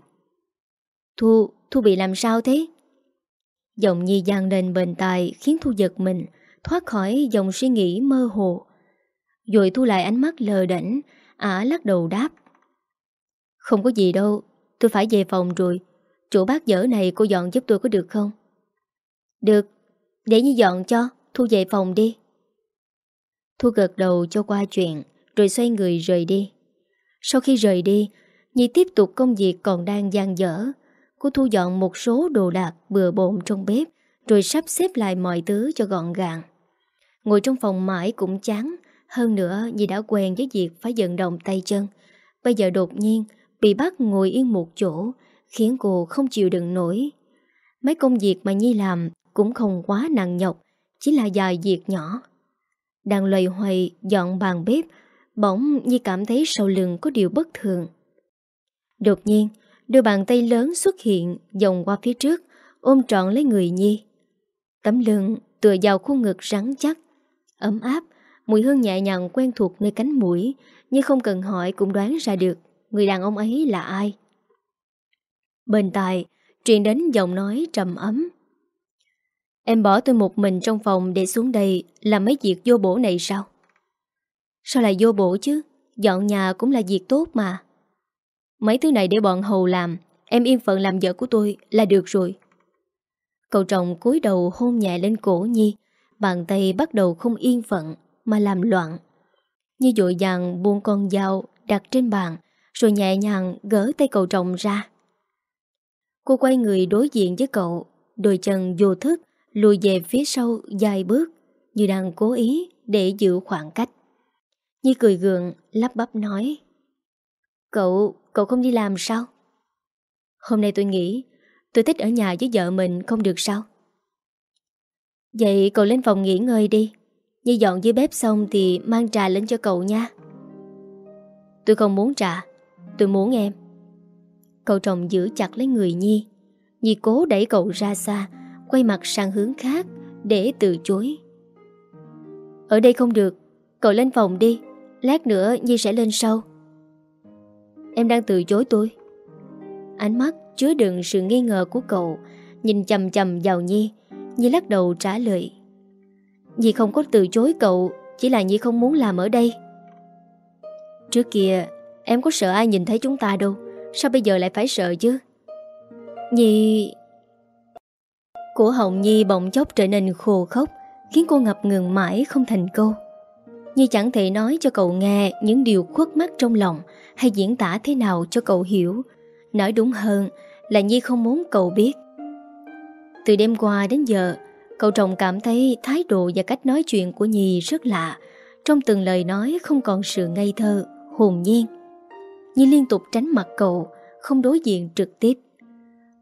Thu, Thu bị làm sao thế? Giọng Nhi gian lên bền tài khiến Thu giật mình, thoát khỏi dòng suy nghĩ mơ hồ. Rồi Thu lại ánh mắt lờ đỉnh, ả lắc đầu đáp. Không có gì đâu, tôi phải về phòng rồi. Chỗ bác dở này cô dọn giúp tôi có được không? Được, để Nhi dọn cho, Thu về phòng đi. Thu gật đầu cho qua chuyện Rồi xoay người rời đi Sau khi rời đi Nhi tiếp tục công việc còn đang gian dở Cô thu dọn một số đồ đạc bừa bộn trong bếp Rồi sắp xếp lại mọi thứ cho gọn gàng Ngồi trong phòng mãi cũng chán, Hơn nữa Nhi đã quen với việc phải vận động tay chân. Bây giờ đột nhiên, Bị bắt ngồi yên một chỗ, Khiến cô không chịu đựng nổi. Mấy công việc mà Nhi làm Cũng không quá nặng nhọc, Chỉ là vài việc nhỏ. Đang loay hoay dọn bàn bếp, Bỗng Nhi cảm thấy sau lưng có điều bất thường. Đột nhiên, Đôi bàn tay lớn xuất hiện Dòng qua phía trước, Ôm trọn lấy người Nhi. Tấm lưng tựa vào khuôn ngực rắn chắc Ấm áp Mùi hương nhẹ nhàng quen thuộc nơi cánh mũi Nhưng không cần hỏi cũng đoán ra được Người đàn ông ấy là ai Bên tai Truyền đến giọng nói trầm ấm Em bỏ tôi một mình trong phòng để xuống đây làm mấy việc vô bổ này sao? Sao lại vô bổ chứ? Dọn nhà cũng là việc tốt mà. Mấy thứ này để bọn hầu làm, em yên phận làm vợ của tôi là được rồi. Cậu chồng cúi đầu hôn nhẹ lên cổ Nhi, bàn tay bắt đầu không yên phận mà làm loạn. Nhi dội dàng buông con dao đặt trên bàn, rồi nhẹ nhàng gỡ tay cậu chồng ra. Cô quay người đối diện với cậu, đôi chân vô thức lùi về phía sau dài bước như đang cố ý để giữ khoảng cách. Nhi cười gượng, lắp bắp nói Cậu, cậu không đi làm sao? Hôm nay tôi nghĩ tôi thích ở nhà với vợ mình không được sao? Vậy cậu lên phòng nghỉ ngơi đi. Nhi dọn dưới bếp xong thì mang trà lên cho cậu nha. Tôi không muốn trà, Tôi muốn em. Cậu chồng giữ chặt lấy người Nhi. Nhi cố đẩy cậu ra xa, Quay mặt sang hướng khác Để từ chối. Ở đây không được, Cậu lên phòng đi, Lát nữa Nhi sẽ lên sau. Em đang từ chối tôi. Ánh mắt chứa đựng sự nghi ngờ của cậu Nhìn chầm chầm vào Nhi. Nhi lắc đầu trả lời. Nhi không có từ chối cậu, Chỉ là Nhi không muốn làm ở đây. Trước kia, Em có sợ ai nhìn thấy chúng ta đâu, Sao bây giờ lại phải sợ chứ? Nhi Của Hồng Nhi bỗng chốc trở nên khô khốc, Khiến cô ngập ngừng mãi không thành câu. Nhi chẳng thể nói cho cậu nghe Những điều khuất mắt trong lòng Hay diễn tả thế nào cho cậu hiểu. Nói đúng hơn là Nhi không muốn cậu biết. Từ đêm qua đến giờ Cậu chồng cảm thấy thái độ và cách nói chuyện của Nhi rất lạ. Trong từng lời nói không còn sự ngây thơ, hồn nhiên. Nhi liên tục tránh mặt cậu Không đối diện trực tiếp.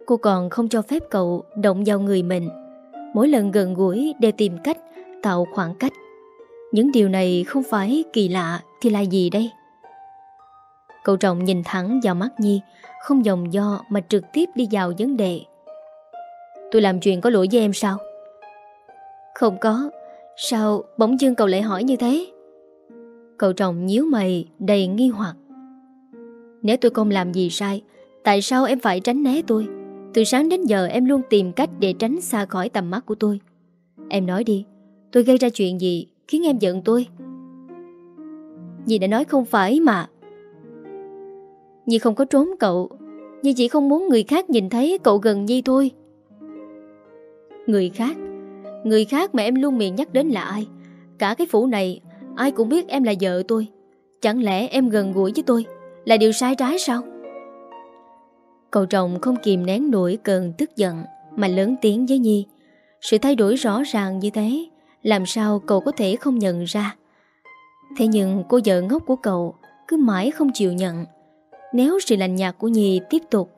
Cô còn không cho phép cậu động vào người mình. Mỗi lần gần gũi đều tìm cách tạo khoảng cách. Những điều này không phải kỳ lạ thì là gì đây? Cậu trọng nhìn thẳng vào mắt Nhi Không dòng do mà trực tiếp đi vào vấn đề. Tôi làm chuyện có lỗi với em sao? Không có. Sao bỗng dưng cậu lại hỏi như thế? Cậu trọng nhíu mày, đầy nghi hoặc. Nếu tôi không làm gì sai, Tại sao em phải tránh né tôi? Từ sáng đến giờ em luôn tìm cách để tránh xa khỏi tầm mắt của tôi. Em nói đi, Tôi gây ra chuyện gì khiến em giận tôi? Dì đã nói không phải mà. Nhi không có trốn cậu. Nhi chỉ không muốn người khác nhìn thấy cậu gần Nhi thôi Người khác. Người khác mà em luôn miệng nhắc đến là ai? Cả cái phủ này, Ai cũng biết em là vợ tôi. Chẳng lẽ em gần gũi với tôi Là điều sai trái sao? Cậu chồng không kìm nén nổi cơn tức giận Mà lớn tiếng với Nhi. Sự thay đổi rõ ràng như thế, Làm sao cậu có thể không nhận ra? Thế nhưng cô vợ ngốc của cậu Cứ mãi không chịu nhận. Nếu sự lành nhạt của Nhi tiếp tục,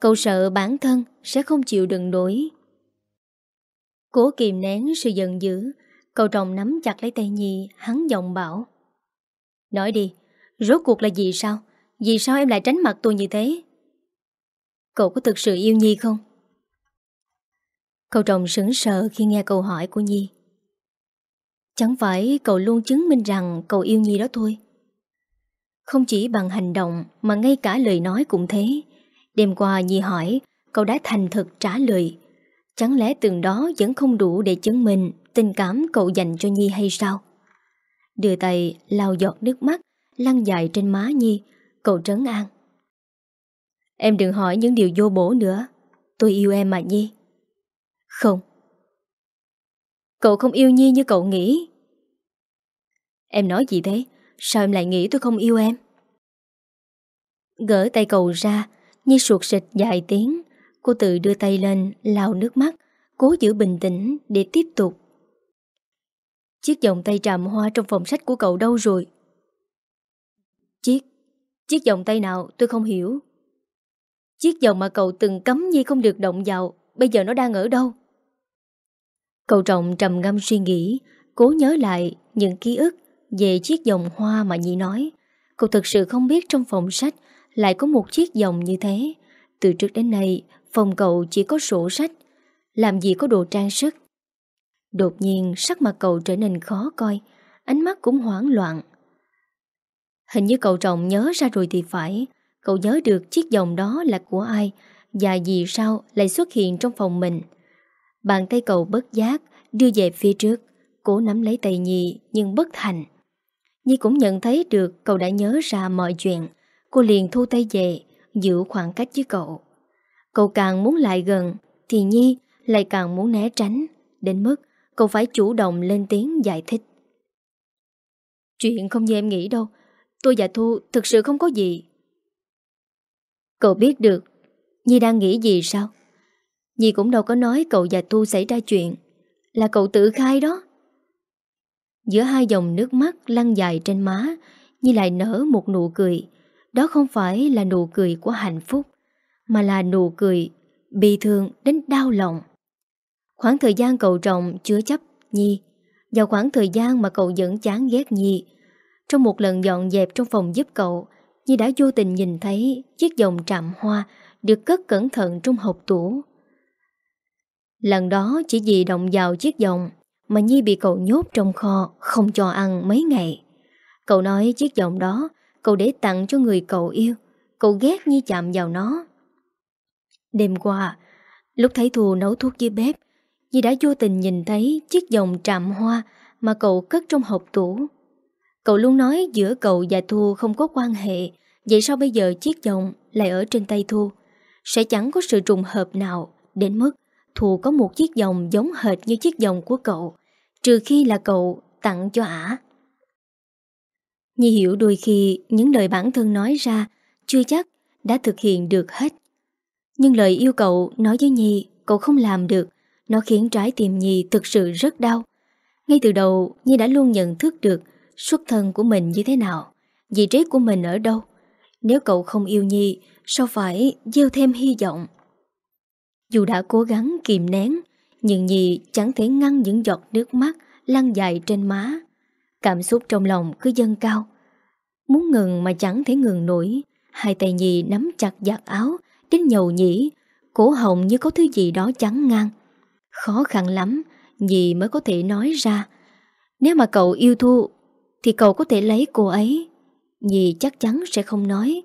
Cậu sợ bản thân sẽ không chịu đựng nổi. Cố kìm nén sự giận dữ Cậu chồng nắm chặt lấy tay Nhi Hắn giọng bảo. Nói đi, rốt cuộc là gì sao? Vì sao em lại tránh mặt tôi như thế? Cậu có thực sự yêu Nhi không? Cậu chồng sững sờ khi nghe câu hỏi của Nhi. Chẳng phải cậu luôn chứng minh rằng cậu yêu Nhi đó thôi. Không chỉ bằng hành động mà ngay cả lời nói cũng thế. Đêm qua Nhi hỏi Cậu đã thành thực trả lời. Chẳng lẽ từng đó vẫn không đủ để chứng minh tình cảm cậu dành cho Nhi hay sao? Đưa tay lau giọt nước mắt lăn dài trên má Nhi, cậu trấn an. Em đừng hỏi những điều vô bổ nữa, tôi yêu em mà Nhi. Không. Cậu không yêu Nhi như cậu nghĩ. Em nói gì thế? Sao em lại nghĩ tôi không yêu em? Gỡ tay cậu ra, Nhi suột sịch dài tiếng, Cô tự đưa tay lên, lau nước mắt, Cố giữ bình tĩnh để tiếp tục. Chiếc vòng tay tràm hoa trong phòng sách của cậu đâu rồi? Chiếc Chiếc vòng tay nào? Tôi không hiểu. Chiếc vòng mà cậu từng cấm Nhi không được động vào, Bây giờ nó đang ở đâu? Cậu trọng trầm ngâm suy nghĩ, Cố nhớ lại những ký ức Về chiếc vòng hoa mà Nhi nói. Cậu thật sự không biết trong phòng sách Lại có một chiếc vòng như thế. Từ trước đến nay Phòng cậu chỉ có sổ sách. Làm gì có đồ trang sức. Đột nhiên, sắc mặt cậu trở nên khó coi. Ánh mắt cũng hoảng loạn. Hình như cậu chồng nhớ ra rồi thì phải. Cậu nhớ được chiếc vòng đó là của ai Và vì sao lại xuất hiện trong phòng mình. Bàn tay cậu bất giác Đưa về phía trước. Cố nắm lấy tay Nhi, nhưng bất thành. Nhi cũng nhận thấy được cậu đã nhớ ra mọi chuyện. Cô liền thu tay về, Giữ khoảng cách với cậu. Cậu càng muốn lại gần, Thì Nhi lại càng muốn né tránh. Đến mức, cậu phải chủ động lên tiếng giải thích. Chuyện không như em nghĩ đâu. Tôi và Thu thực sự không có gì. Cậu biết được Nhi đang nghĩ gì sao? Nhi cũng đâu có nói cậu và thu xảy ra chuyện. Là cậu tự khai đó. Giữa hai dòng nước mắt lăn dài trên má, Nhi lại nở một nụ cười. Đó không phải là nụ cười của hạnh phúc. Mà là nụ cười Bị thương đến đau lòng. Khoảng thời gian cậu trọng chứa chấp Nhi, Vào khoảng thời gian mà cậu vẫn chán ghét Nhi, Trong một lần dọn dẹp trong phòng giúp cậu, Nhi đã vô tình nhìn thấy Chiếc vòng trạm hoa Được cất cẩn thận trong hộp tủ. Lần đó chỉ vì động vào chiếc vòng Mà Nhi bị cậu nhốt trong kho Không cho ăn mấy ngày. Cậu nói chiếc vòng đó Cậu để tặng cho người cậu yêu, Cậu ghét Nhi chạm vào nó. Đêm qua. Lúc thấy Thù nấu thuốc dưới bếp Nhi đã vô tình nhìn thấy chiếc vòng trạm hoa Mà cậu cất trong hộp tủ. Cậu luôn nói giữa cậu và Thu không có quan hệ, Vậy sao bây giờ chiếc vòng lại ở trên tay Thu? Sẽ chẳng có sự trùng hợp nào. Đến mức Thu có một chiếc vòng giống hệt như chiếc vòng của cậu, Trừ khi là cậu tặng cho ả. Nhi hiểu đôi khi những lời bản thân nói ra Chưa chắc đã thực hiện được hết nhưng lời yêu cậu nói với Nhi, Cậu không làm được. Nó khiến trái tim Nhi thực sự rất đau. Ngay từ đầu, Nhi đã luôn nhận thức được Xuất thân của mình như thế nào, Vị trí của mình ở đâu. Nếu cậu không yêu Nhi, Sao phải gieo thêm hy vọng? Dù đã cố gắng kìm nén, Nhưng Nhi chẳng thể ngăn những giọt nước mắt Lăn dài trên má. Cảm xúc trong lòng cứ dâng cao. Muốn ngừng mà chẳng thể ngừng nổi, Hai tay Nhi nắm chặt giặt áo Đến nhầu nhĩ Cổ hồng như có thứ gì đó chắn ngang. Khó khăn lắm Nhi mới có thể nói ra. Nếu mà cậu yêu Thu Thì cậu có thể lấy cô ấy. Nhi chắc chắn sẽ không nói.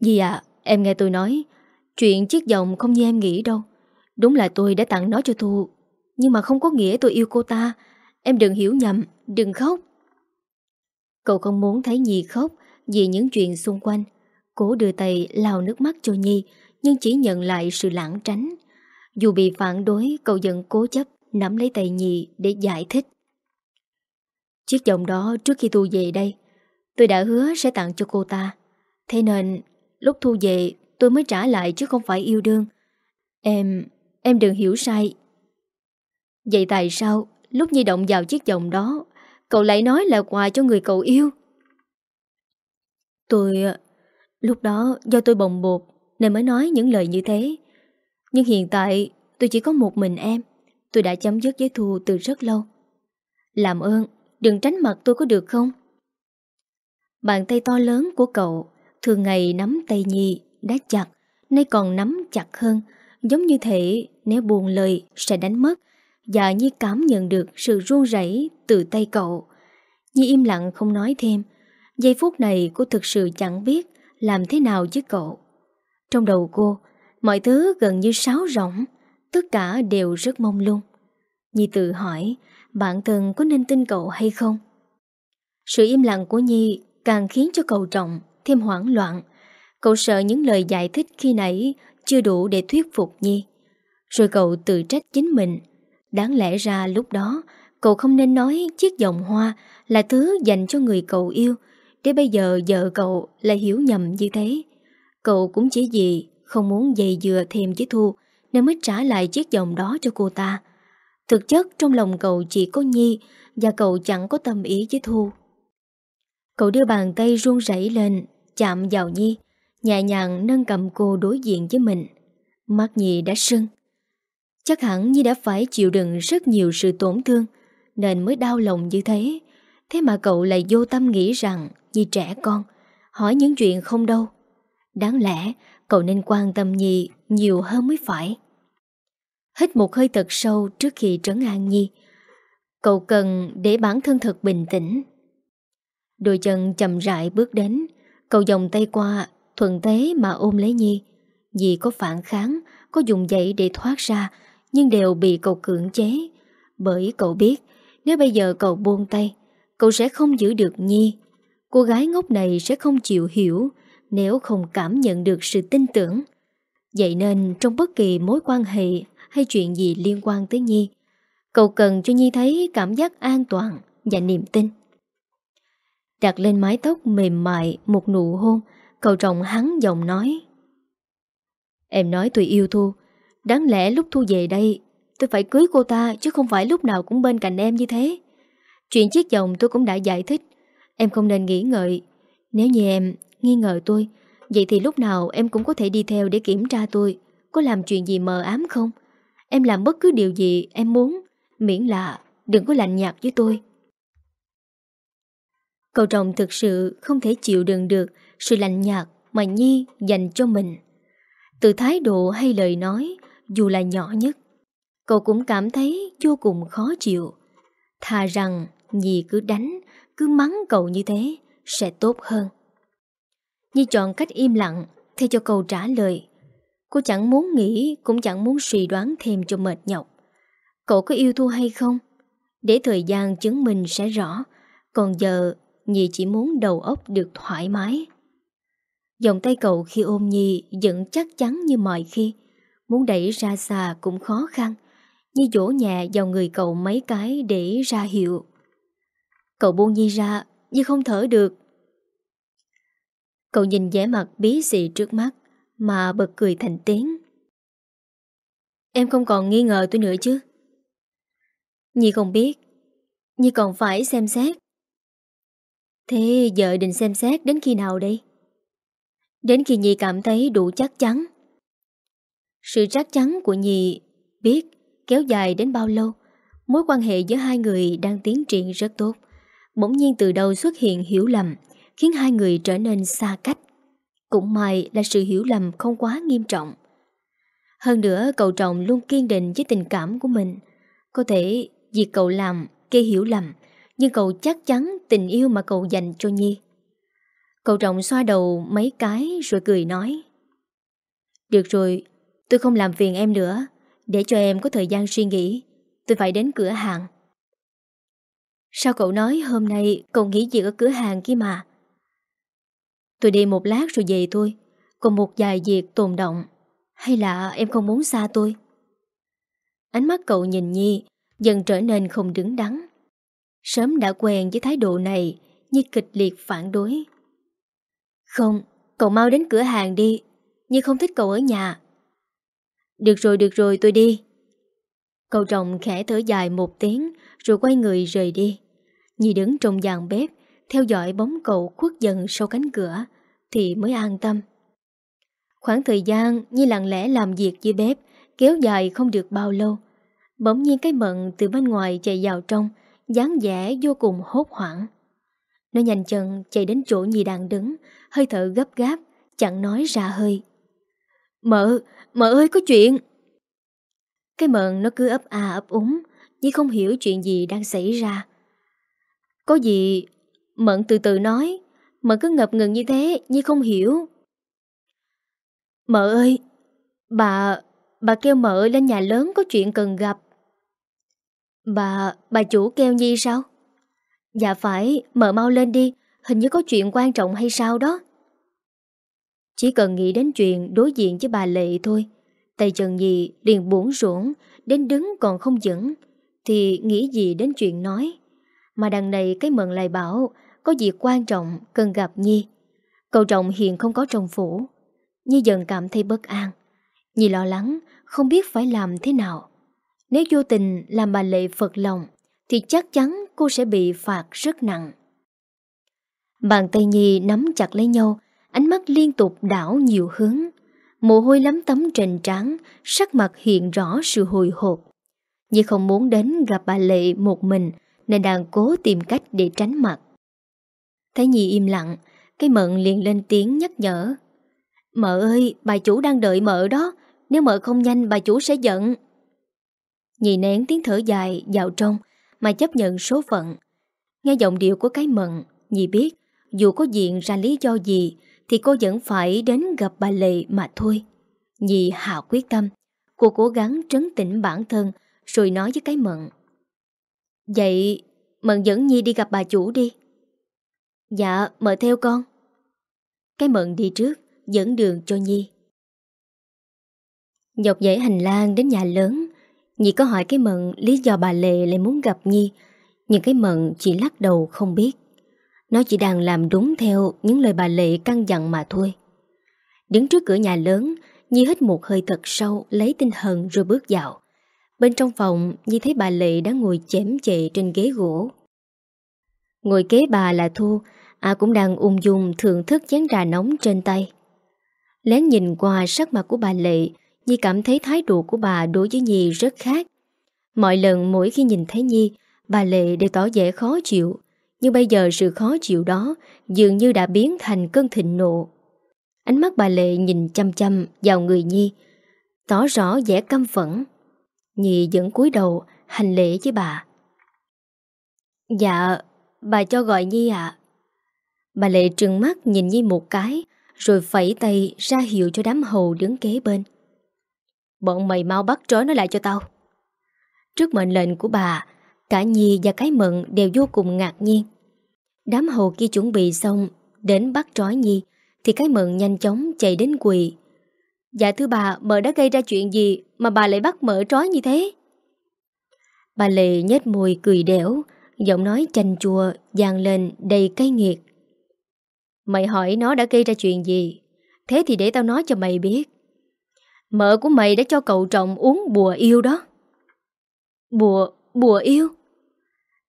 Dì à Em nghe tôi nói Chuyện chiếc vòng không như em nghĩ đâu. Đúng là tôi đã tặng nó cho Thu Nhưng mà không có nghĩa tôi yêu cô ta. Em đừng hiểu nhầm, đừng khóc. Cậu không muốn thấy Nhi khóc Vì những chuyện xung quanh. Cố đưa tay lau nước mắt cho Nhi Nhưng chỉ nhận lại sự lãng tránh. Dù bị phản đối Cậu vẫn cố chấp nắm lấy tay Nhi để giải thích. Chiếc vòng đó trước khi tôi về đây Tôi đã hứa sẽ tặng cho cô ta. Thế nên lúc Thu về tôi mới trả lại chứ không phải yêu đương. Em, em đừng hiểu sai. Vậy tại sao lúc Nhi động vào chiếc vòng đó Cậu lại nói là quà cho người cậu yêu? Tôi... Lúc đó, do tôi bồng bột, Nên mới nói những lời như thế. Nhưng hiện tại, tôi chỉ có một mình em. Tôi đã chấm dứt với Thu từ rất lâu. Làm ơn, Đừng tránh mặt tôi có được không? Bàn tay to lớn của cậu, Thường ngày nắm tay Nhi, Đã chặt, Nay còn nắm chặt hơn. Giống như thể, nếu buồn lời, sẽ đánh mất. Và Nhi cảm nhận được sự run rẩy từ tay cậu. Nhi im lặng không nói thêm. Giây phút này cô thực sự chẳng biết làm thế nào với cậu? Trong đầu cô, Mọi thứ gần như sáo rỗng, Tất cả đều rất mông lung. Nhi tự hỏi Bản thân có nên tin cậu hay không? Sự im lặng của Nhi Càng khiến cho cậu trọng, Thêm hoảng loạn. Cậu sợ những lời giải thích khi nãy Chưa đủ để thuyết phục Nhi. Rồi cậu tự trách chính mình. Đáng lẽ ra lúc đó, Cậu không nên nói chiếc vòng hoa Là thứ dành cho người cậu yêu Thế bây giờ vợ cậu lại hiểu nhầm như thế. Cậu cũng chỉ vì Không muốn dày dừa thêm với Thu, Nên mới trả lại chiếc vòng đó cho cô ta. Thực chất trong lòng cậu chỉ có Nhi Và cậu chẳng có tâm ý với Thu. Cậu đưa bàn tay run rẩy lên, Chạm vào Nhi, Nhẹ nhàng nâng cầm cô đối diện với mình. Mắt Nhi đã sưng. Chắc hẳn Nhi đã phải chịu đựng rất nhiều sự tổn thương, Nên mới đau lòng như thế. Thế mà cậu lại vô tâm nghĩ rằng Nhi trẻ con, Hỏi những chuyện không đâu. Đáng lẽ cậu nên quan tâm Nhi nhiều hơn mới phải. Hít một hơi thật sâu trước khi trấn an Nhi. Cậu cần để bản thân thật bình tĩnh. Đôi chân chậm rãi bước đến, Cậu dòng tay qua, Thuận thế mà ôm lấy Nhi. Nhi có phản kháng, Có dùng dậy để thoát ra, Nhưng đều bị cậu cưỡng chế. Bởi cậu biết, Nếu bây giờ cậu buông tay, Cậu sẽ không giữ được Nhi. Cô gái ngốc này sẽ không chịu hiểu Nếu không cảm nhận được sự tin tưởng Vậy nên trong bất kỳ mối quan hệ hay chuyện gì liên quan tới Nhi. Cậu cần cho Nhi thấy cảm giác an toàn và niềm tin. Đặt lên mái tóc mềm mại một nụ hôn, cậu trọng hắn giọng nói. Em nói tôi yêu Thu Đáng lẽ lúc Thu về đây Tôi phải cưới cô ta chứ không phải lúc nào cũng bên cạnh em như thế Chuyện chiếc chồng tôi cũng đã giải thích Em không nên nghĩ ngợi. Nếu như em nghi ngờ tôi, Vậy thì lúc nào em cũng có thể đi theo để kiểm tra tôi. Có làm chuyện gì mờ ám không? Em làm bất cứ điều gì em muốn, Miễn là đừng có lạnh nhạt với tôi. Cậu chồng thực sự không thể chịu đựng được Sự lạnh nhạt mà Nhi dành cho mình. Từ thái độ hay lời nói, Dù là nhỏ nhất, Cậu cũng cảm thấy vô cùng khó chịu. Thà rằng Nhi cứ đánh cứ mắng cậu như thế, Sẽ tốt hơn. Nhi chọn cách im lặng Theo cho cậu trả lời. Cô chẳng muốn nghĩ, Cũng chẳng muốn suy đoán thêm cho mệt nhọc. Cậu có yêu Thu hay không? Để thời gian chứng minh sẽ rõ, Còn giờ Nhi chỉ muốn đầu óc được thoải mái. Dòng tay cậu khi ôm Nhi Vẫn chắc chắn như mọi khi. Muốn đẩy ra xa cũng khó khăn. Nhi dỗ nhẹ vào người cậu mấy cái để ra hiệu. Cậu buông Nhi ra Nhi không thở được. Cậu nhìn vẻ mặt bí xị trước mắt, Mà bật cười thành tiếng. Em không còn nghi ngờ tôi nữa chứ. Nhi không biết, Nhi còn phải xem xét. Thế giờ định xem xét đến khi nào đây? Đến khi Nhi cảm thấy đủ chắc chắn. Sự chắc chắn của Nhi biết kéo dài đến bao lâu, Mối quan hệ giữa hai người đang tiến triển rất tốt. Bỗng nhiên từ đầu xuất hiện hiểu lầm Khiến hai người trở nên xa cách. Cũng may là sự hiểu lầm không quá nghiêm trọng. Hơn nữa cậu trọng luôn kiên định với tình cảm của mình. Có thể việc cậu làm gây hiểu lầm Nhưng cậu chắc chắn tình yêu mà cậu dành cho Nhi. Cậu trọng xoa đầu mấy cái rồi cười nói Được rồi, tôi không làm phiền em nữa. Để cho em có thời gian suy nghĩ. Tôi phải đến cửa hàng. Sao cậu nói hôm nay cậu nghỉ việc ở cửa hàng kia mà? Tôi đi một lát rồi về thôi, Còn một vài việc tồn động Hay là em không muốn xa tôi? Ánh mắt cậu nhìn Nhi Dần trở nên không đứng đắn. Sớm đã quen với thái độ này, Nhi kịch liệt phản đối. Không, Cậu mau đến cửa hàng đi. Nhi không thích cậu ở nhà. Được rồi được rồi, tôi đi. Cậu chồng khẽ thở dài một tiếng, Rồi quay người rời đi. Nhi đứng trong dàn bếp Theo dõi bóng cậu khuất dần sau cánh cửa Thì mới an tâm. Khoảng thời gian Nhi lặng lẽ làm việc dưới bếp Kéo dài không được bao lâu. Bỗng nhiên cái mận từ bên ngoài chạy vào trong dáng vẻ vô cùng hốt hoảng. Nó nhanh chân chạy đến chỗ Nhi đang đứng Hơi thở gấp gáp Chẳng nói ra hơi. Mợ, mợ ơi có chuyện. Cái mận nó cứ ấp à ấp úng Nhưng không hiểu chuyện gì đang xảy ra. Có gì? Mận từ từ nói. Mận cứ ngập ngừng như thế, Nhi không hiểu. Mợ ơi, Bà Bà kêu mợ lên nhà lớn có chuyện cần gặp. Bà Bà chủ kêu Nhi sao? Dạ phải, Mợ mau lên đi. Hình như có chuyện quan trọng hay sao đó. Chỉ cần nghĩ đến chuyện đối diện với bà Lệ thôi. Tay trần Nhi liền buồn ruộng, Đến đứng còn không vững, Thì nghĩ gì đến chuyện nói? Mà đằng này cái mận lại bảo, Có việc quan trọng, cần gặp Nhi. Cậu trọng hiện không có trong phủ. Nhi dần cảm thấy bất an. Nhi lo lắng, Không biết phải làm thế nào. Nếu vô tình làm bà Lệ phật lòng, Thì chắc chắn cô sẽ bị phạt rất nặng. Bàn tay Nhi nắm chặt lấy nhau, Ánh mắt liên tục đảo nhiều hướng. Mồ hôi lắm tấm trên trán, Sắc mặt hiện rõ sự hồi hộp. Nhi không muốn đến gặp bà Lệ một mình nên đang cố tìm cách để tránh mặt. Thấy Nhi im lặng, Cái mận liền lên tiếng nhắc nhở. Mợ ơi, bà chủ đang đợi mợ đó, Nếu mợ không nhanh, bà chủ sẽ giận. Nhi nén tiếng thở dài vào trong Mà chấp nhận số phận. Nghe giọng điệu của cái mận, Nhi biết dù có diện ra lý do gì Thì cô vẫn phải đến gặp bà Lệ mà thôi. Nhi hạ quyết tâm, Cô cố gắng trấn tĩnh bản thân Rồi nói với cái mận. Vậy, Mận dẫn Nhi đi gặp bà chủ đi. Dạ mời theo con. Cái mận đi trước, Dẫn đường cho Nhi. Dọc dãy hành lang đến nhà lớn, Nhi có hỏi cái mận lý do bà Lệ lại muốn gặp Nhi, Nhưng cái mận chỉ lắc đầu không biết. Nó chỉ đang làm đúng theo những lời bà Lệ căn dặn mà thôi. Đứng trước cửa nhà lớn, Nhi hít một hơi thật sâu, Lấy tinh thần rồi bước vào. Bên trong phòng, Nhi thấy bà Lệ đã ngồi chém chệ trên ghế gỗ. Ngồi kế bà là Thu À cũng đang ung dung thưởng thức chén trà nóng trên tay. Lén nhìn qua sắc mặt của bà Lệ, Nhi cảm thấy thái độ của bà đối với Nhi rất khác. Mọi lần mỗi khi nhìn thấy Nhi, Bà Lệ đều tỏ vẻ khó chịu. Nhưng bây giờ sự khó chịu đó Dường như đã biến thành cơn thịnh nộ. Ánh mắt bà Lệ nhìn chăm chăm vào người Nhi, Tỏ rõ vẻ căm phẫn. Nhi vẫn cúi đầu, hành lễ với bà. Dạ Bà cho gọi Nhi ạ. Bà Lệ trừng mắt nhìn Nhi một cái, Rồi phẩy tay ra hiệu cho đám hầu đứng kế bên. Bọn mày mau bắt trói nó lại cho tao. Trước mệnh lệnh của bà, Cả Nhi và cái mận đều vô cùng ngạc nhiên. Đám hầu kia chuẩn bị xong Đến bắt trói Nhi, Thì cái mận nhanh chóng chạy đến quỳ Dạ thưa bà Mợ đã gây ra chuyện gì Mà bà lại bắt mợ trói như thế? Bà Lệ nhếch môi cười đẻo Giọng nói chanh chua dàn lên đầy cay nghiệt. Mày hỏi nó đã gây ra chuyện gì? Thế thì để tao nói cho mày biết. Mợ của mày đã cho cậu trọng uống bùa yêu đó. Bùa, bùa yêu?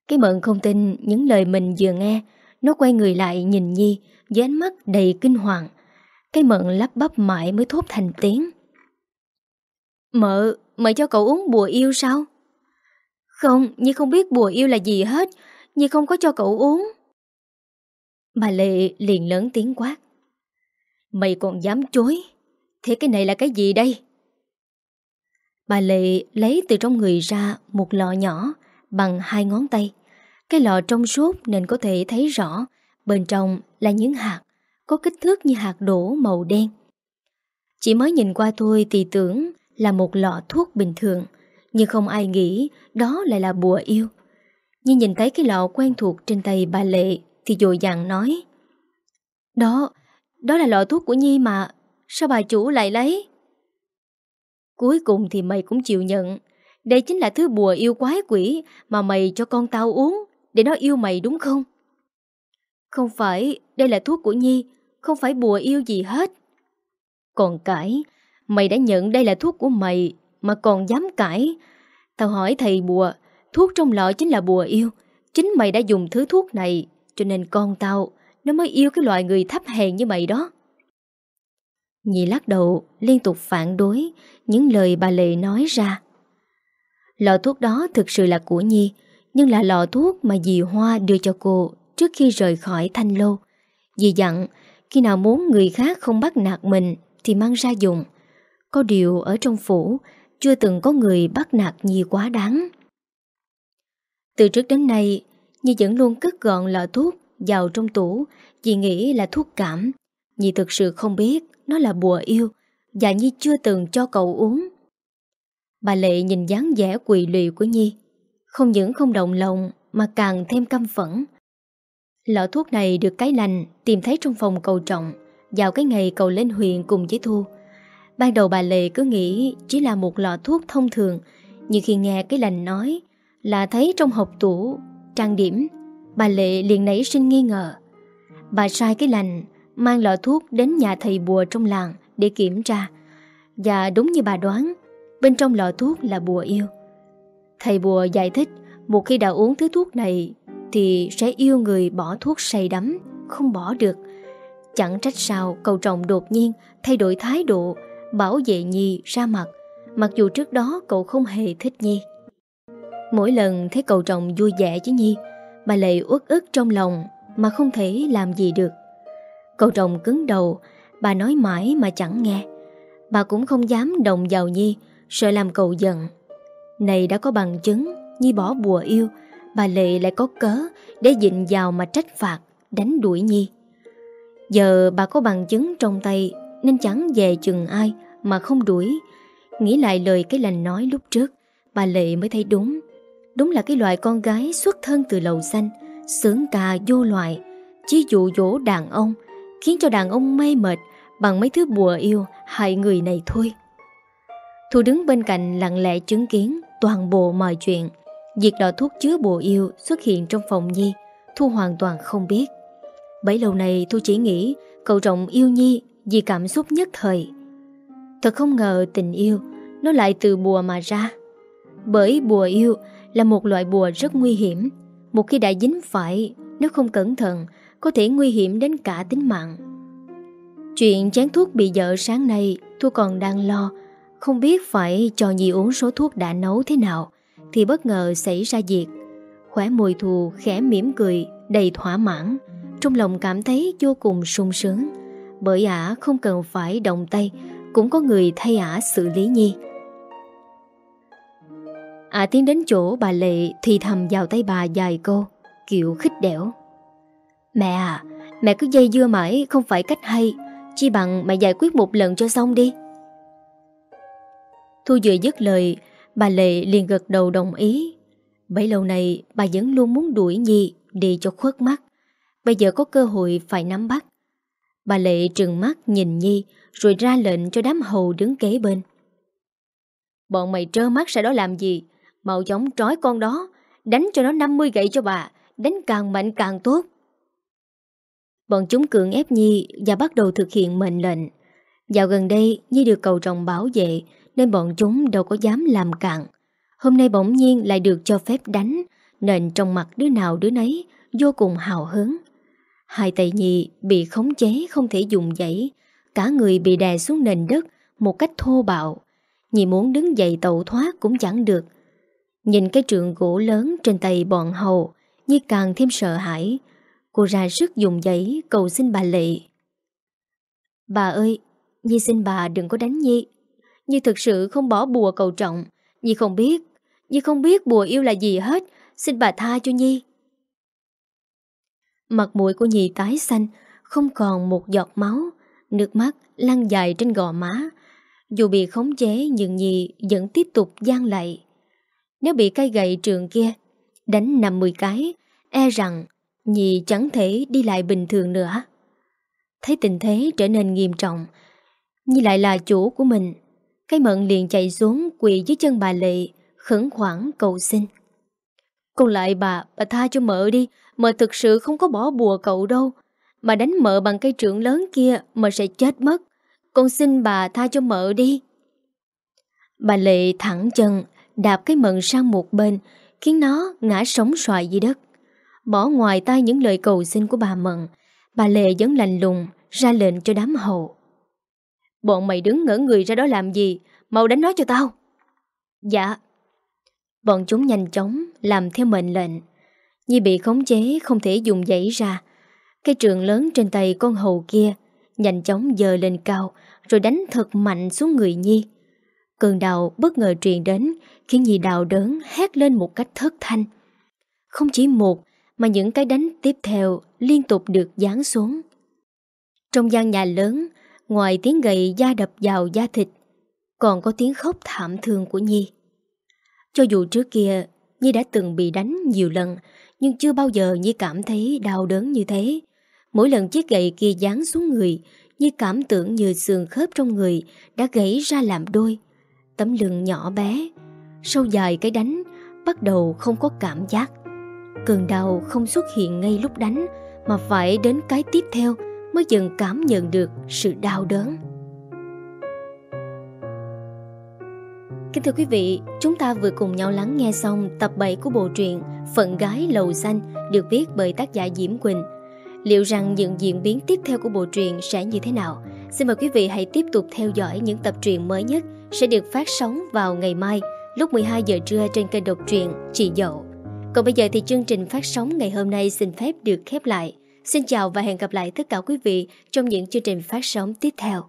Cái mận không tin những lời mình vừa nghe Nó quay người lại nhìn Nhi Với ánh mắt đầy kinh hoàng. Cái mận lắp bắp mãi mới thốt thành tiếng Mợ, mợ cho cậu uống bùa yêu sao? Không, Nhi không biết bùa yêu là gì hết Nhi không có cho cậu uống Bà Lệ liền lớn tiếng quát Mày còn dám chối Thế cái này là cái gì đây? Bà Lệ lấy từ trong người ra một lọ nhỏ bằng hai ngón tay. Cái lọ trong suốt nên có thể thấy rõ bên trong là những hạt có kích thước như hạt đổ màu đen. Chỉ mới nhìn qua thôi thì tưởng là một lọ thuốc bình thường, nhưng không ai nghĩ đó lại là bùa yêu. Nhưng nhìn thấy cái lọ quen thuộc trên tay bà Lệ thì dội dàng nói Đó, đó là lọ thuốc của Nhi mà, sao bà chủ lại lấy? Cuối cùng thì mày cũng chịu nhận Đây chính là thứ bùa yêu quái quỷ Mà mày cho con tao uống Để nó yêu mày đúng không Không phải Đây là thuốc của Nhi không phải bùa yêu gì hết Còn cãi Mày đã nhận đây là thuốc của mày Mà còn dám cãi Tao hỏi thầy bùa Thuốc trong lọ chính là bùa yêu Chính mày đã dùng thứ thuốc này Cho nên con tao Nó mới yêu cái loại người thấp hèn như mày đó Nhi lắc đầu liên tục phản đối những lời bà Lệ nói ra. Lọ thuốc đó thực sự là của Nhi, nhưng là lọ thuốc mà dì Hoa đưa cho cô trước khi rời khỏi thanh lô. Dì dặn, khi nào muốn người khác không bắt nạt mình thì mang ra dùng. Có điều ở trong phủ, chưa từng có người bắt nạt Nhi quá đáng. Từ trước đến nay, Nhi vẫn luôn cất gọn lọ thuốc vào trong tủ, vì nghĩ là thuốc cảm. Nhi thực sự không biết nó là bùa yêu Và Nhi chưa từng cho cậu uống Bà Lệ nhìn dáng vẻ quỳ lụy của Nhi Không những không động lòng Mà càng thêm căm phẫn Lọ thuốc này được cái lành Tìm thấy trong phòng cầu trọng Vào cái ngày cầu lên huyện cùng với Thu Ban đầu bà Lệ cứ nghĩ Chỉ là một lọ thuốc thông thường Nhưng khi nghe cái lành nói Là thấy trong hộp tủ Trang điểm Bà Lệ liền nảy sinh nghi ngờ Bà sai cái lành mang lọ thuốc đến nhà thầy bùa trong làng để kiểm tra. Và đúng như bà đoán, bên trong lọ thuốc là bùa yêu. Thầy bùa giải thích một khi đã uống thứ thuốc này thì sẽ yêu người bỏ thuốc say đắm, không bỏ được. Chẳng trách sao cầu chồng đột nhiên thay đổi thái độ, bảo vệ Nhi ra mặt, mặc dù trước đó cậu không hề thích Nhi. Mỗi lần thấy cầu chồng vui vẻ với Nhi, bà lại uất ức trong lòng mà không thể làm gì được. Cậu chồng cứng đầu Bà nói mãi mà chẳng nghe Bà cũng không dám động vào Nhi Sợ làm cậu giận Này đã có bằng chứng Nhi bỏ bùa yêu Bà Lệ lại có cớ Để dịnh vào mà trách phạt, Đánh đuổi Nhi. Giờ bà có bằng chứng trong tay, Nên chẳng về chừng ai Mà không đuổi. Nghĩ lại lời cái lành nói lúc trước, Bà Lệ mới thấy đúng. Đúng là cái loại con gái xuất thân từ lầu xanh, Sướng ca vô loại. Chỉ dụ dỗ đàn ông, Khiến cho đàn ông mê mệt Bằng mấy thứ bùa yêu hại người này thôi. Thu đứng bên cạnh lặng lẽ chứng kiến Toàn bộ mọi chuyện. Việc lọ thuốc chứa bùa yêu xuất hiện trong phòng Nhi, Thu hoàn toàn không biết. Bấy lâu nay Thu chỉ nghĩ Cậu trọng yêu Nhi Vì cảm xúc nhất thời. Thật không ngờ tình yêu Nó lại từ bùa mà ra. Bởi bùa yêu là một loại bùa rất nguy hiểm. Một khi đã dính phải Nếu không cẩn thận, Có thể nguy hiểm đến cả tính mạng. Chuyện chén thuốc bị dở sáng nay, Thu còn đang lo, Không biết phải cho Nhi uống số thuốc đã nấu thế nào. Thì bất ngờ xảy ra việc. Khóe mùi thù, khẽ mỉm cười, Đầy thỏa mãn. Trong lòng cảm thấy vô cùng sung sướng. Bởi ả không cần phải động tay, Cũng có người thay ả xử lý Nhi. Ả tiến đến chỗ bà Lệ Thì thầm vào tay bà dài cô Kiểu khích đẻo. Mẹ à Mẹ cứ dây dưa mãi không phải cách hay. Chi bằng mẹ giải quyết một lần cho xong đi. Thu vừa dứt lời Bà Lệ liền gật đầu đồng ý. Bấy lâu này bà vẫn luôn muốn đuổi Nhi Đi cho khuất mắt. Bây giờ có cơ hội phải nắm bắt. Bà Lệ trừng mắt nhìn Nhi, Rồi ra lệnh cho đám hầu đứng kế bên. Bọn mày trơ mắt ra đó làm gì? Mau chóng trói con đó, Đánh cho nó 50 gậy cho bà, Đánh càng mạnh càng tốt. Bọn chúng cưỡng ép Nhi Và bắt đầu thực hiện mệnh lệnh. Dạo gần đây, Nhi được cầu trọng bảo vệ nên bọn chúng đâu có dám làm cạn. Hôm nay bỗng nhiên lại được cho phép đánh, Nên trong mặt đứa nào đứa nấy Vô cùng hào hứng. Hai tay nhì bị khống chế Không thể dùng dãy, Cả người bị đè xuống nền đất Một cách thô bạo. Nhì muốn đứng dậy tẩu thoát cũng chẳng được. Nhìn cái trượng gỗ lớn trên tay bọn hầu, Nhi càng thêm sợ hãi. Cô ra sức dùng giấy cầu xin bà Lệ. Bà ơi, Nhi xin bà đừng có đánh Nhi. Nhi thực sự không bỏ bùa cầu trọng. Nhi không biết. Nhi không biết bùa yêu là gì hết. Xin bà tha cho Nhi. Mặt mũi của Nhi tái xanh, Không còn một giọt máu. Nước mắt lăn dài trên gò má. Dù bị khống chế, Nhưng Nhi vẫn tiếp tục gian lại Nếu bị cây gậy trường kia Đánh 50 cái E rằng Nhi chẳng thể đi lại bình thường nữa. Thấy tình thế trở nên nghiêm trọng, Nhi lại là chủ của mình. Cái mận liền chạy xuống quỳ dưới chân bà Lệ Khẩn khoản cầu xin. Còn lại bà, bà tha cho mợ đi Mợ thực sự không có bỏ bùa cậu đâu. Mà đánh mợ bằng cây trưởng lớn kia Mợ sẽ chết mất. Con xin bà tha cho mợ đi. Bà Lệ thẳng chân Đạp cái mận sang một bên Khiến nó ngã sóng xoài dưới đất. Bỏ ngoài tai những lời cầu xin của bà Mận Bà Lệ vẫn lành lùng Ra lệnh cho đám hậu Bọn mày đứng ngỡ người ra đó làm gì? Mau đánh nó cho tao. Dạ. Bọn chúng nhanh chóng Làm theo mệnh lệnh. Nhi bị khống chế không thể dùng giấy ra. Cái trường lớn trên tay con hầu kia Nhanh chóng dơ lên cao Rồi đánh thật mạnh xuống người Nhi. Cơn đau bất ngờ truyền đến Khiến Nhi đau đớn hét lên một cách thất thanh. Không chỉ một mà những cái đánh tiếp theo liên tục được dán xuống. Trong gian nhà lớn, ngoài tiếng gậy da đập vào da thịt, còn có tiếng khóc thảm thương của Nhi. Cho dù trước kia Nhi đã từng bị đánh nhiều lần, nhưng chưa bao giờ Nhi cảm thấy đau đớn như thế. Mỗi lần chiếc gậy kia dán xuống người, Nhi cảm tưởng như xương khớp trong người đã gãy ra làm đôi. Tấm lưng nhỏ bé, sâu dài cái đánh, bắt đầu không có cảm giác. Cơn đau không xuất hiện ngay lúc đánh Mà phải đến cái tiếp theo Mới dần cảm nhận được sự đau đớn Kính thưa quý vị, chúng ta vừa cùng nhau lắng nghe xong tập 7 của bộ truyện Phận Gái Lầu Xanh được viết bởi tác giả Diễm Quỳnh. Liệu rằng những diễn biến tiếp theo của bộ truyện sẽ như thế nào? Xin mời quý vị hãy tiếp tục theo dõi những tập truyện mới nhất sẽ được phát sóng vào ngày mai lúc 12 giờ trưa trên kênh độc truyện Chị Dậu. Còn bây giờ thì chương trình phát sóng ngày hôm nay xin phép được khép lại. Xin chào và hẹn gặp lại tất cả quý vị trong những chương trình phát sóng tiếp theo.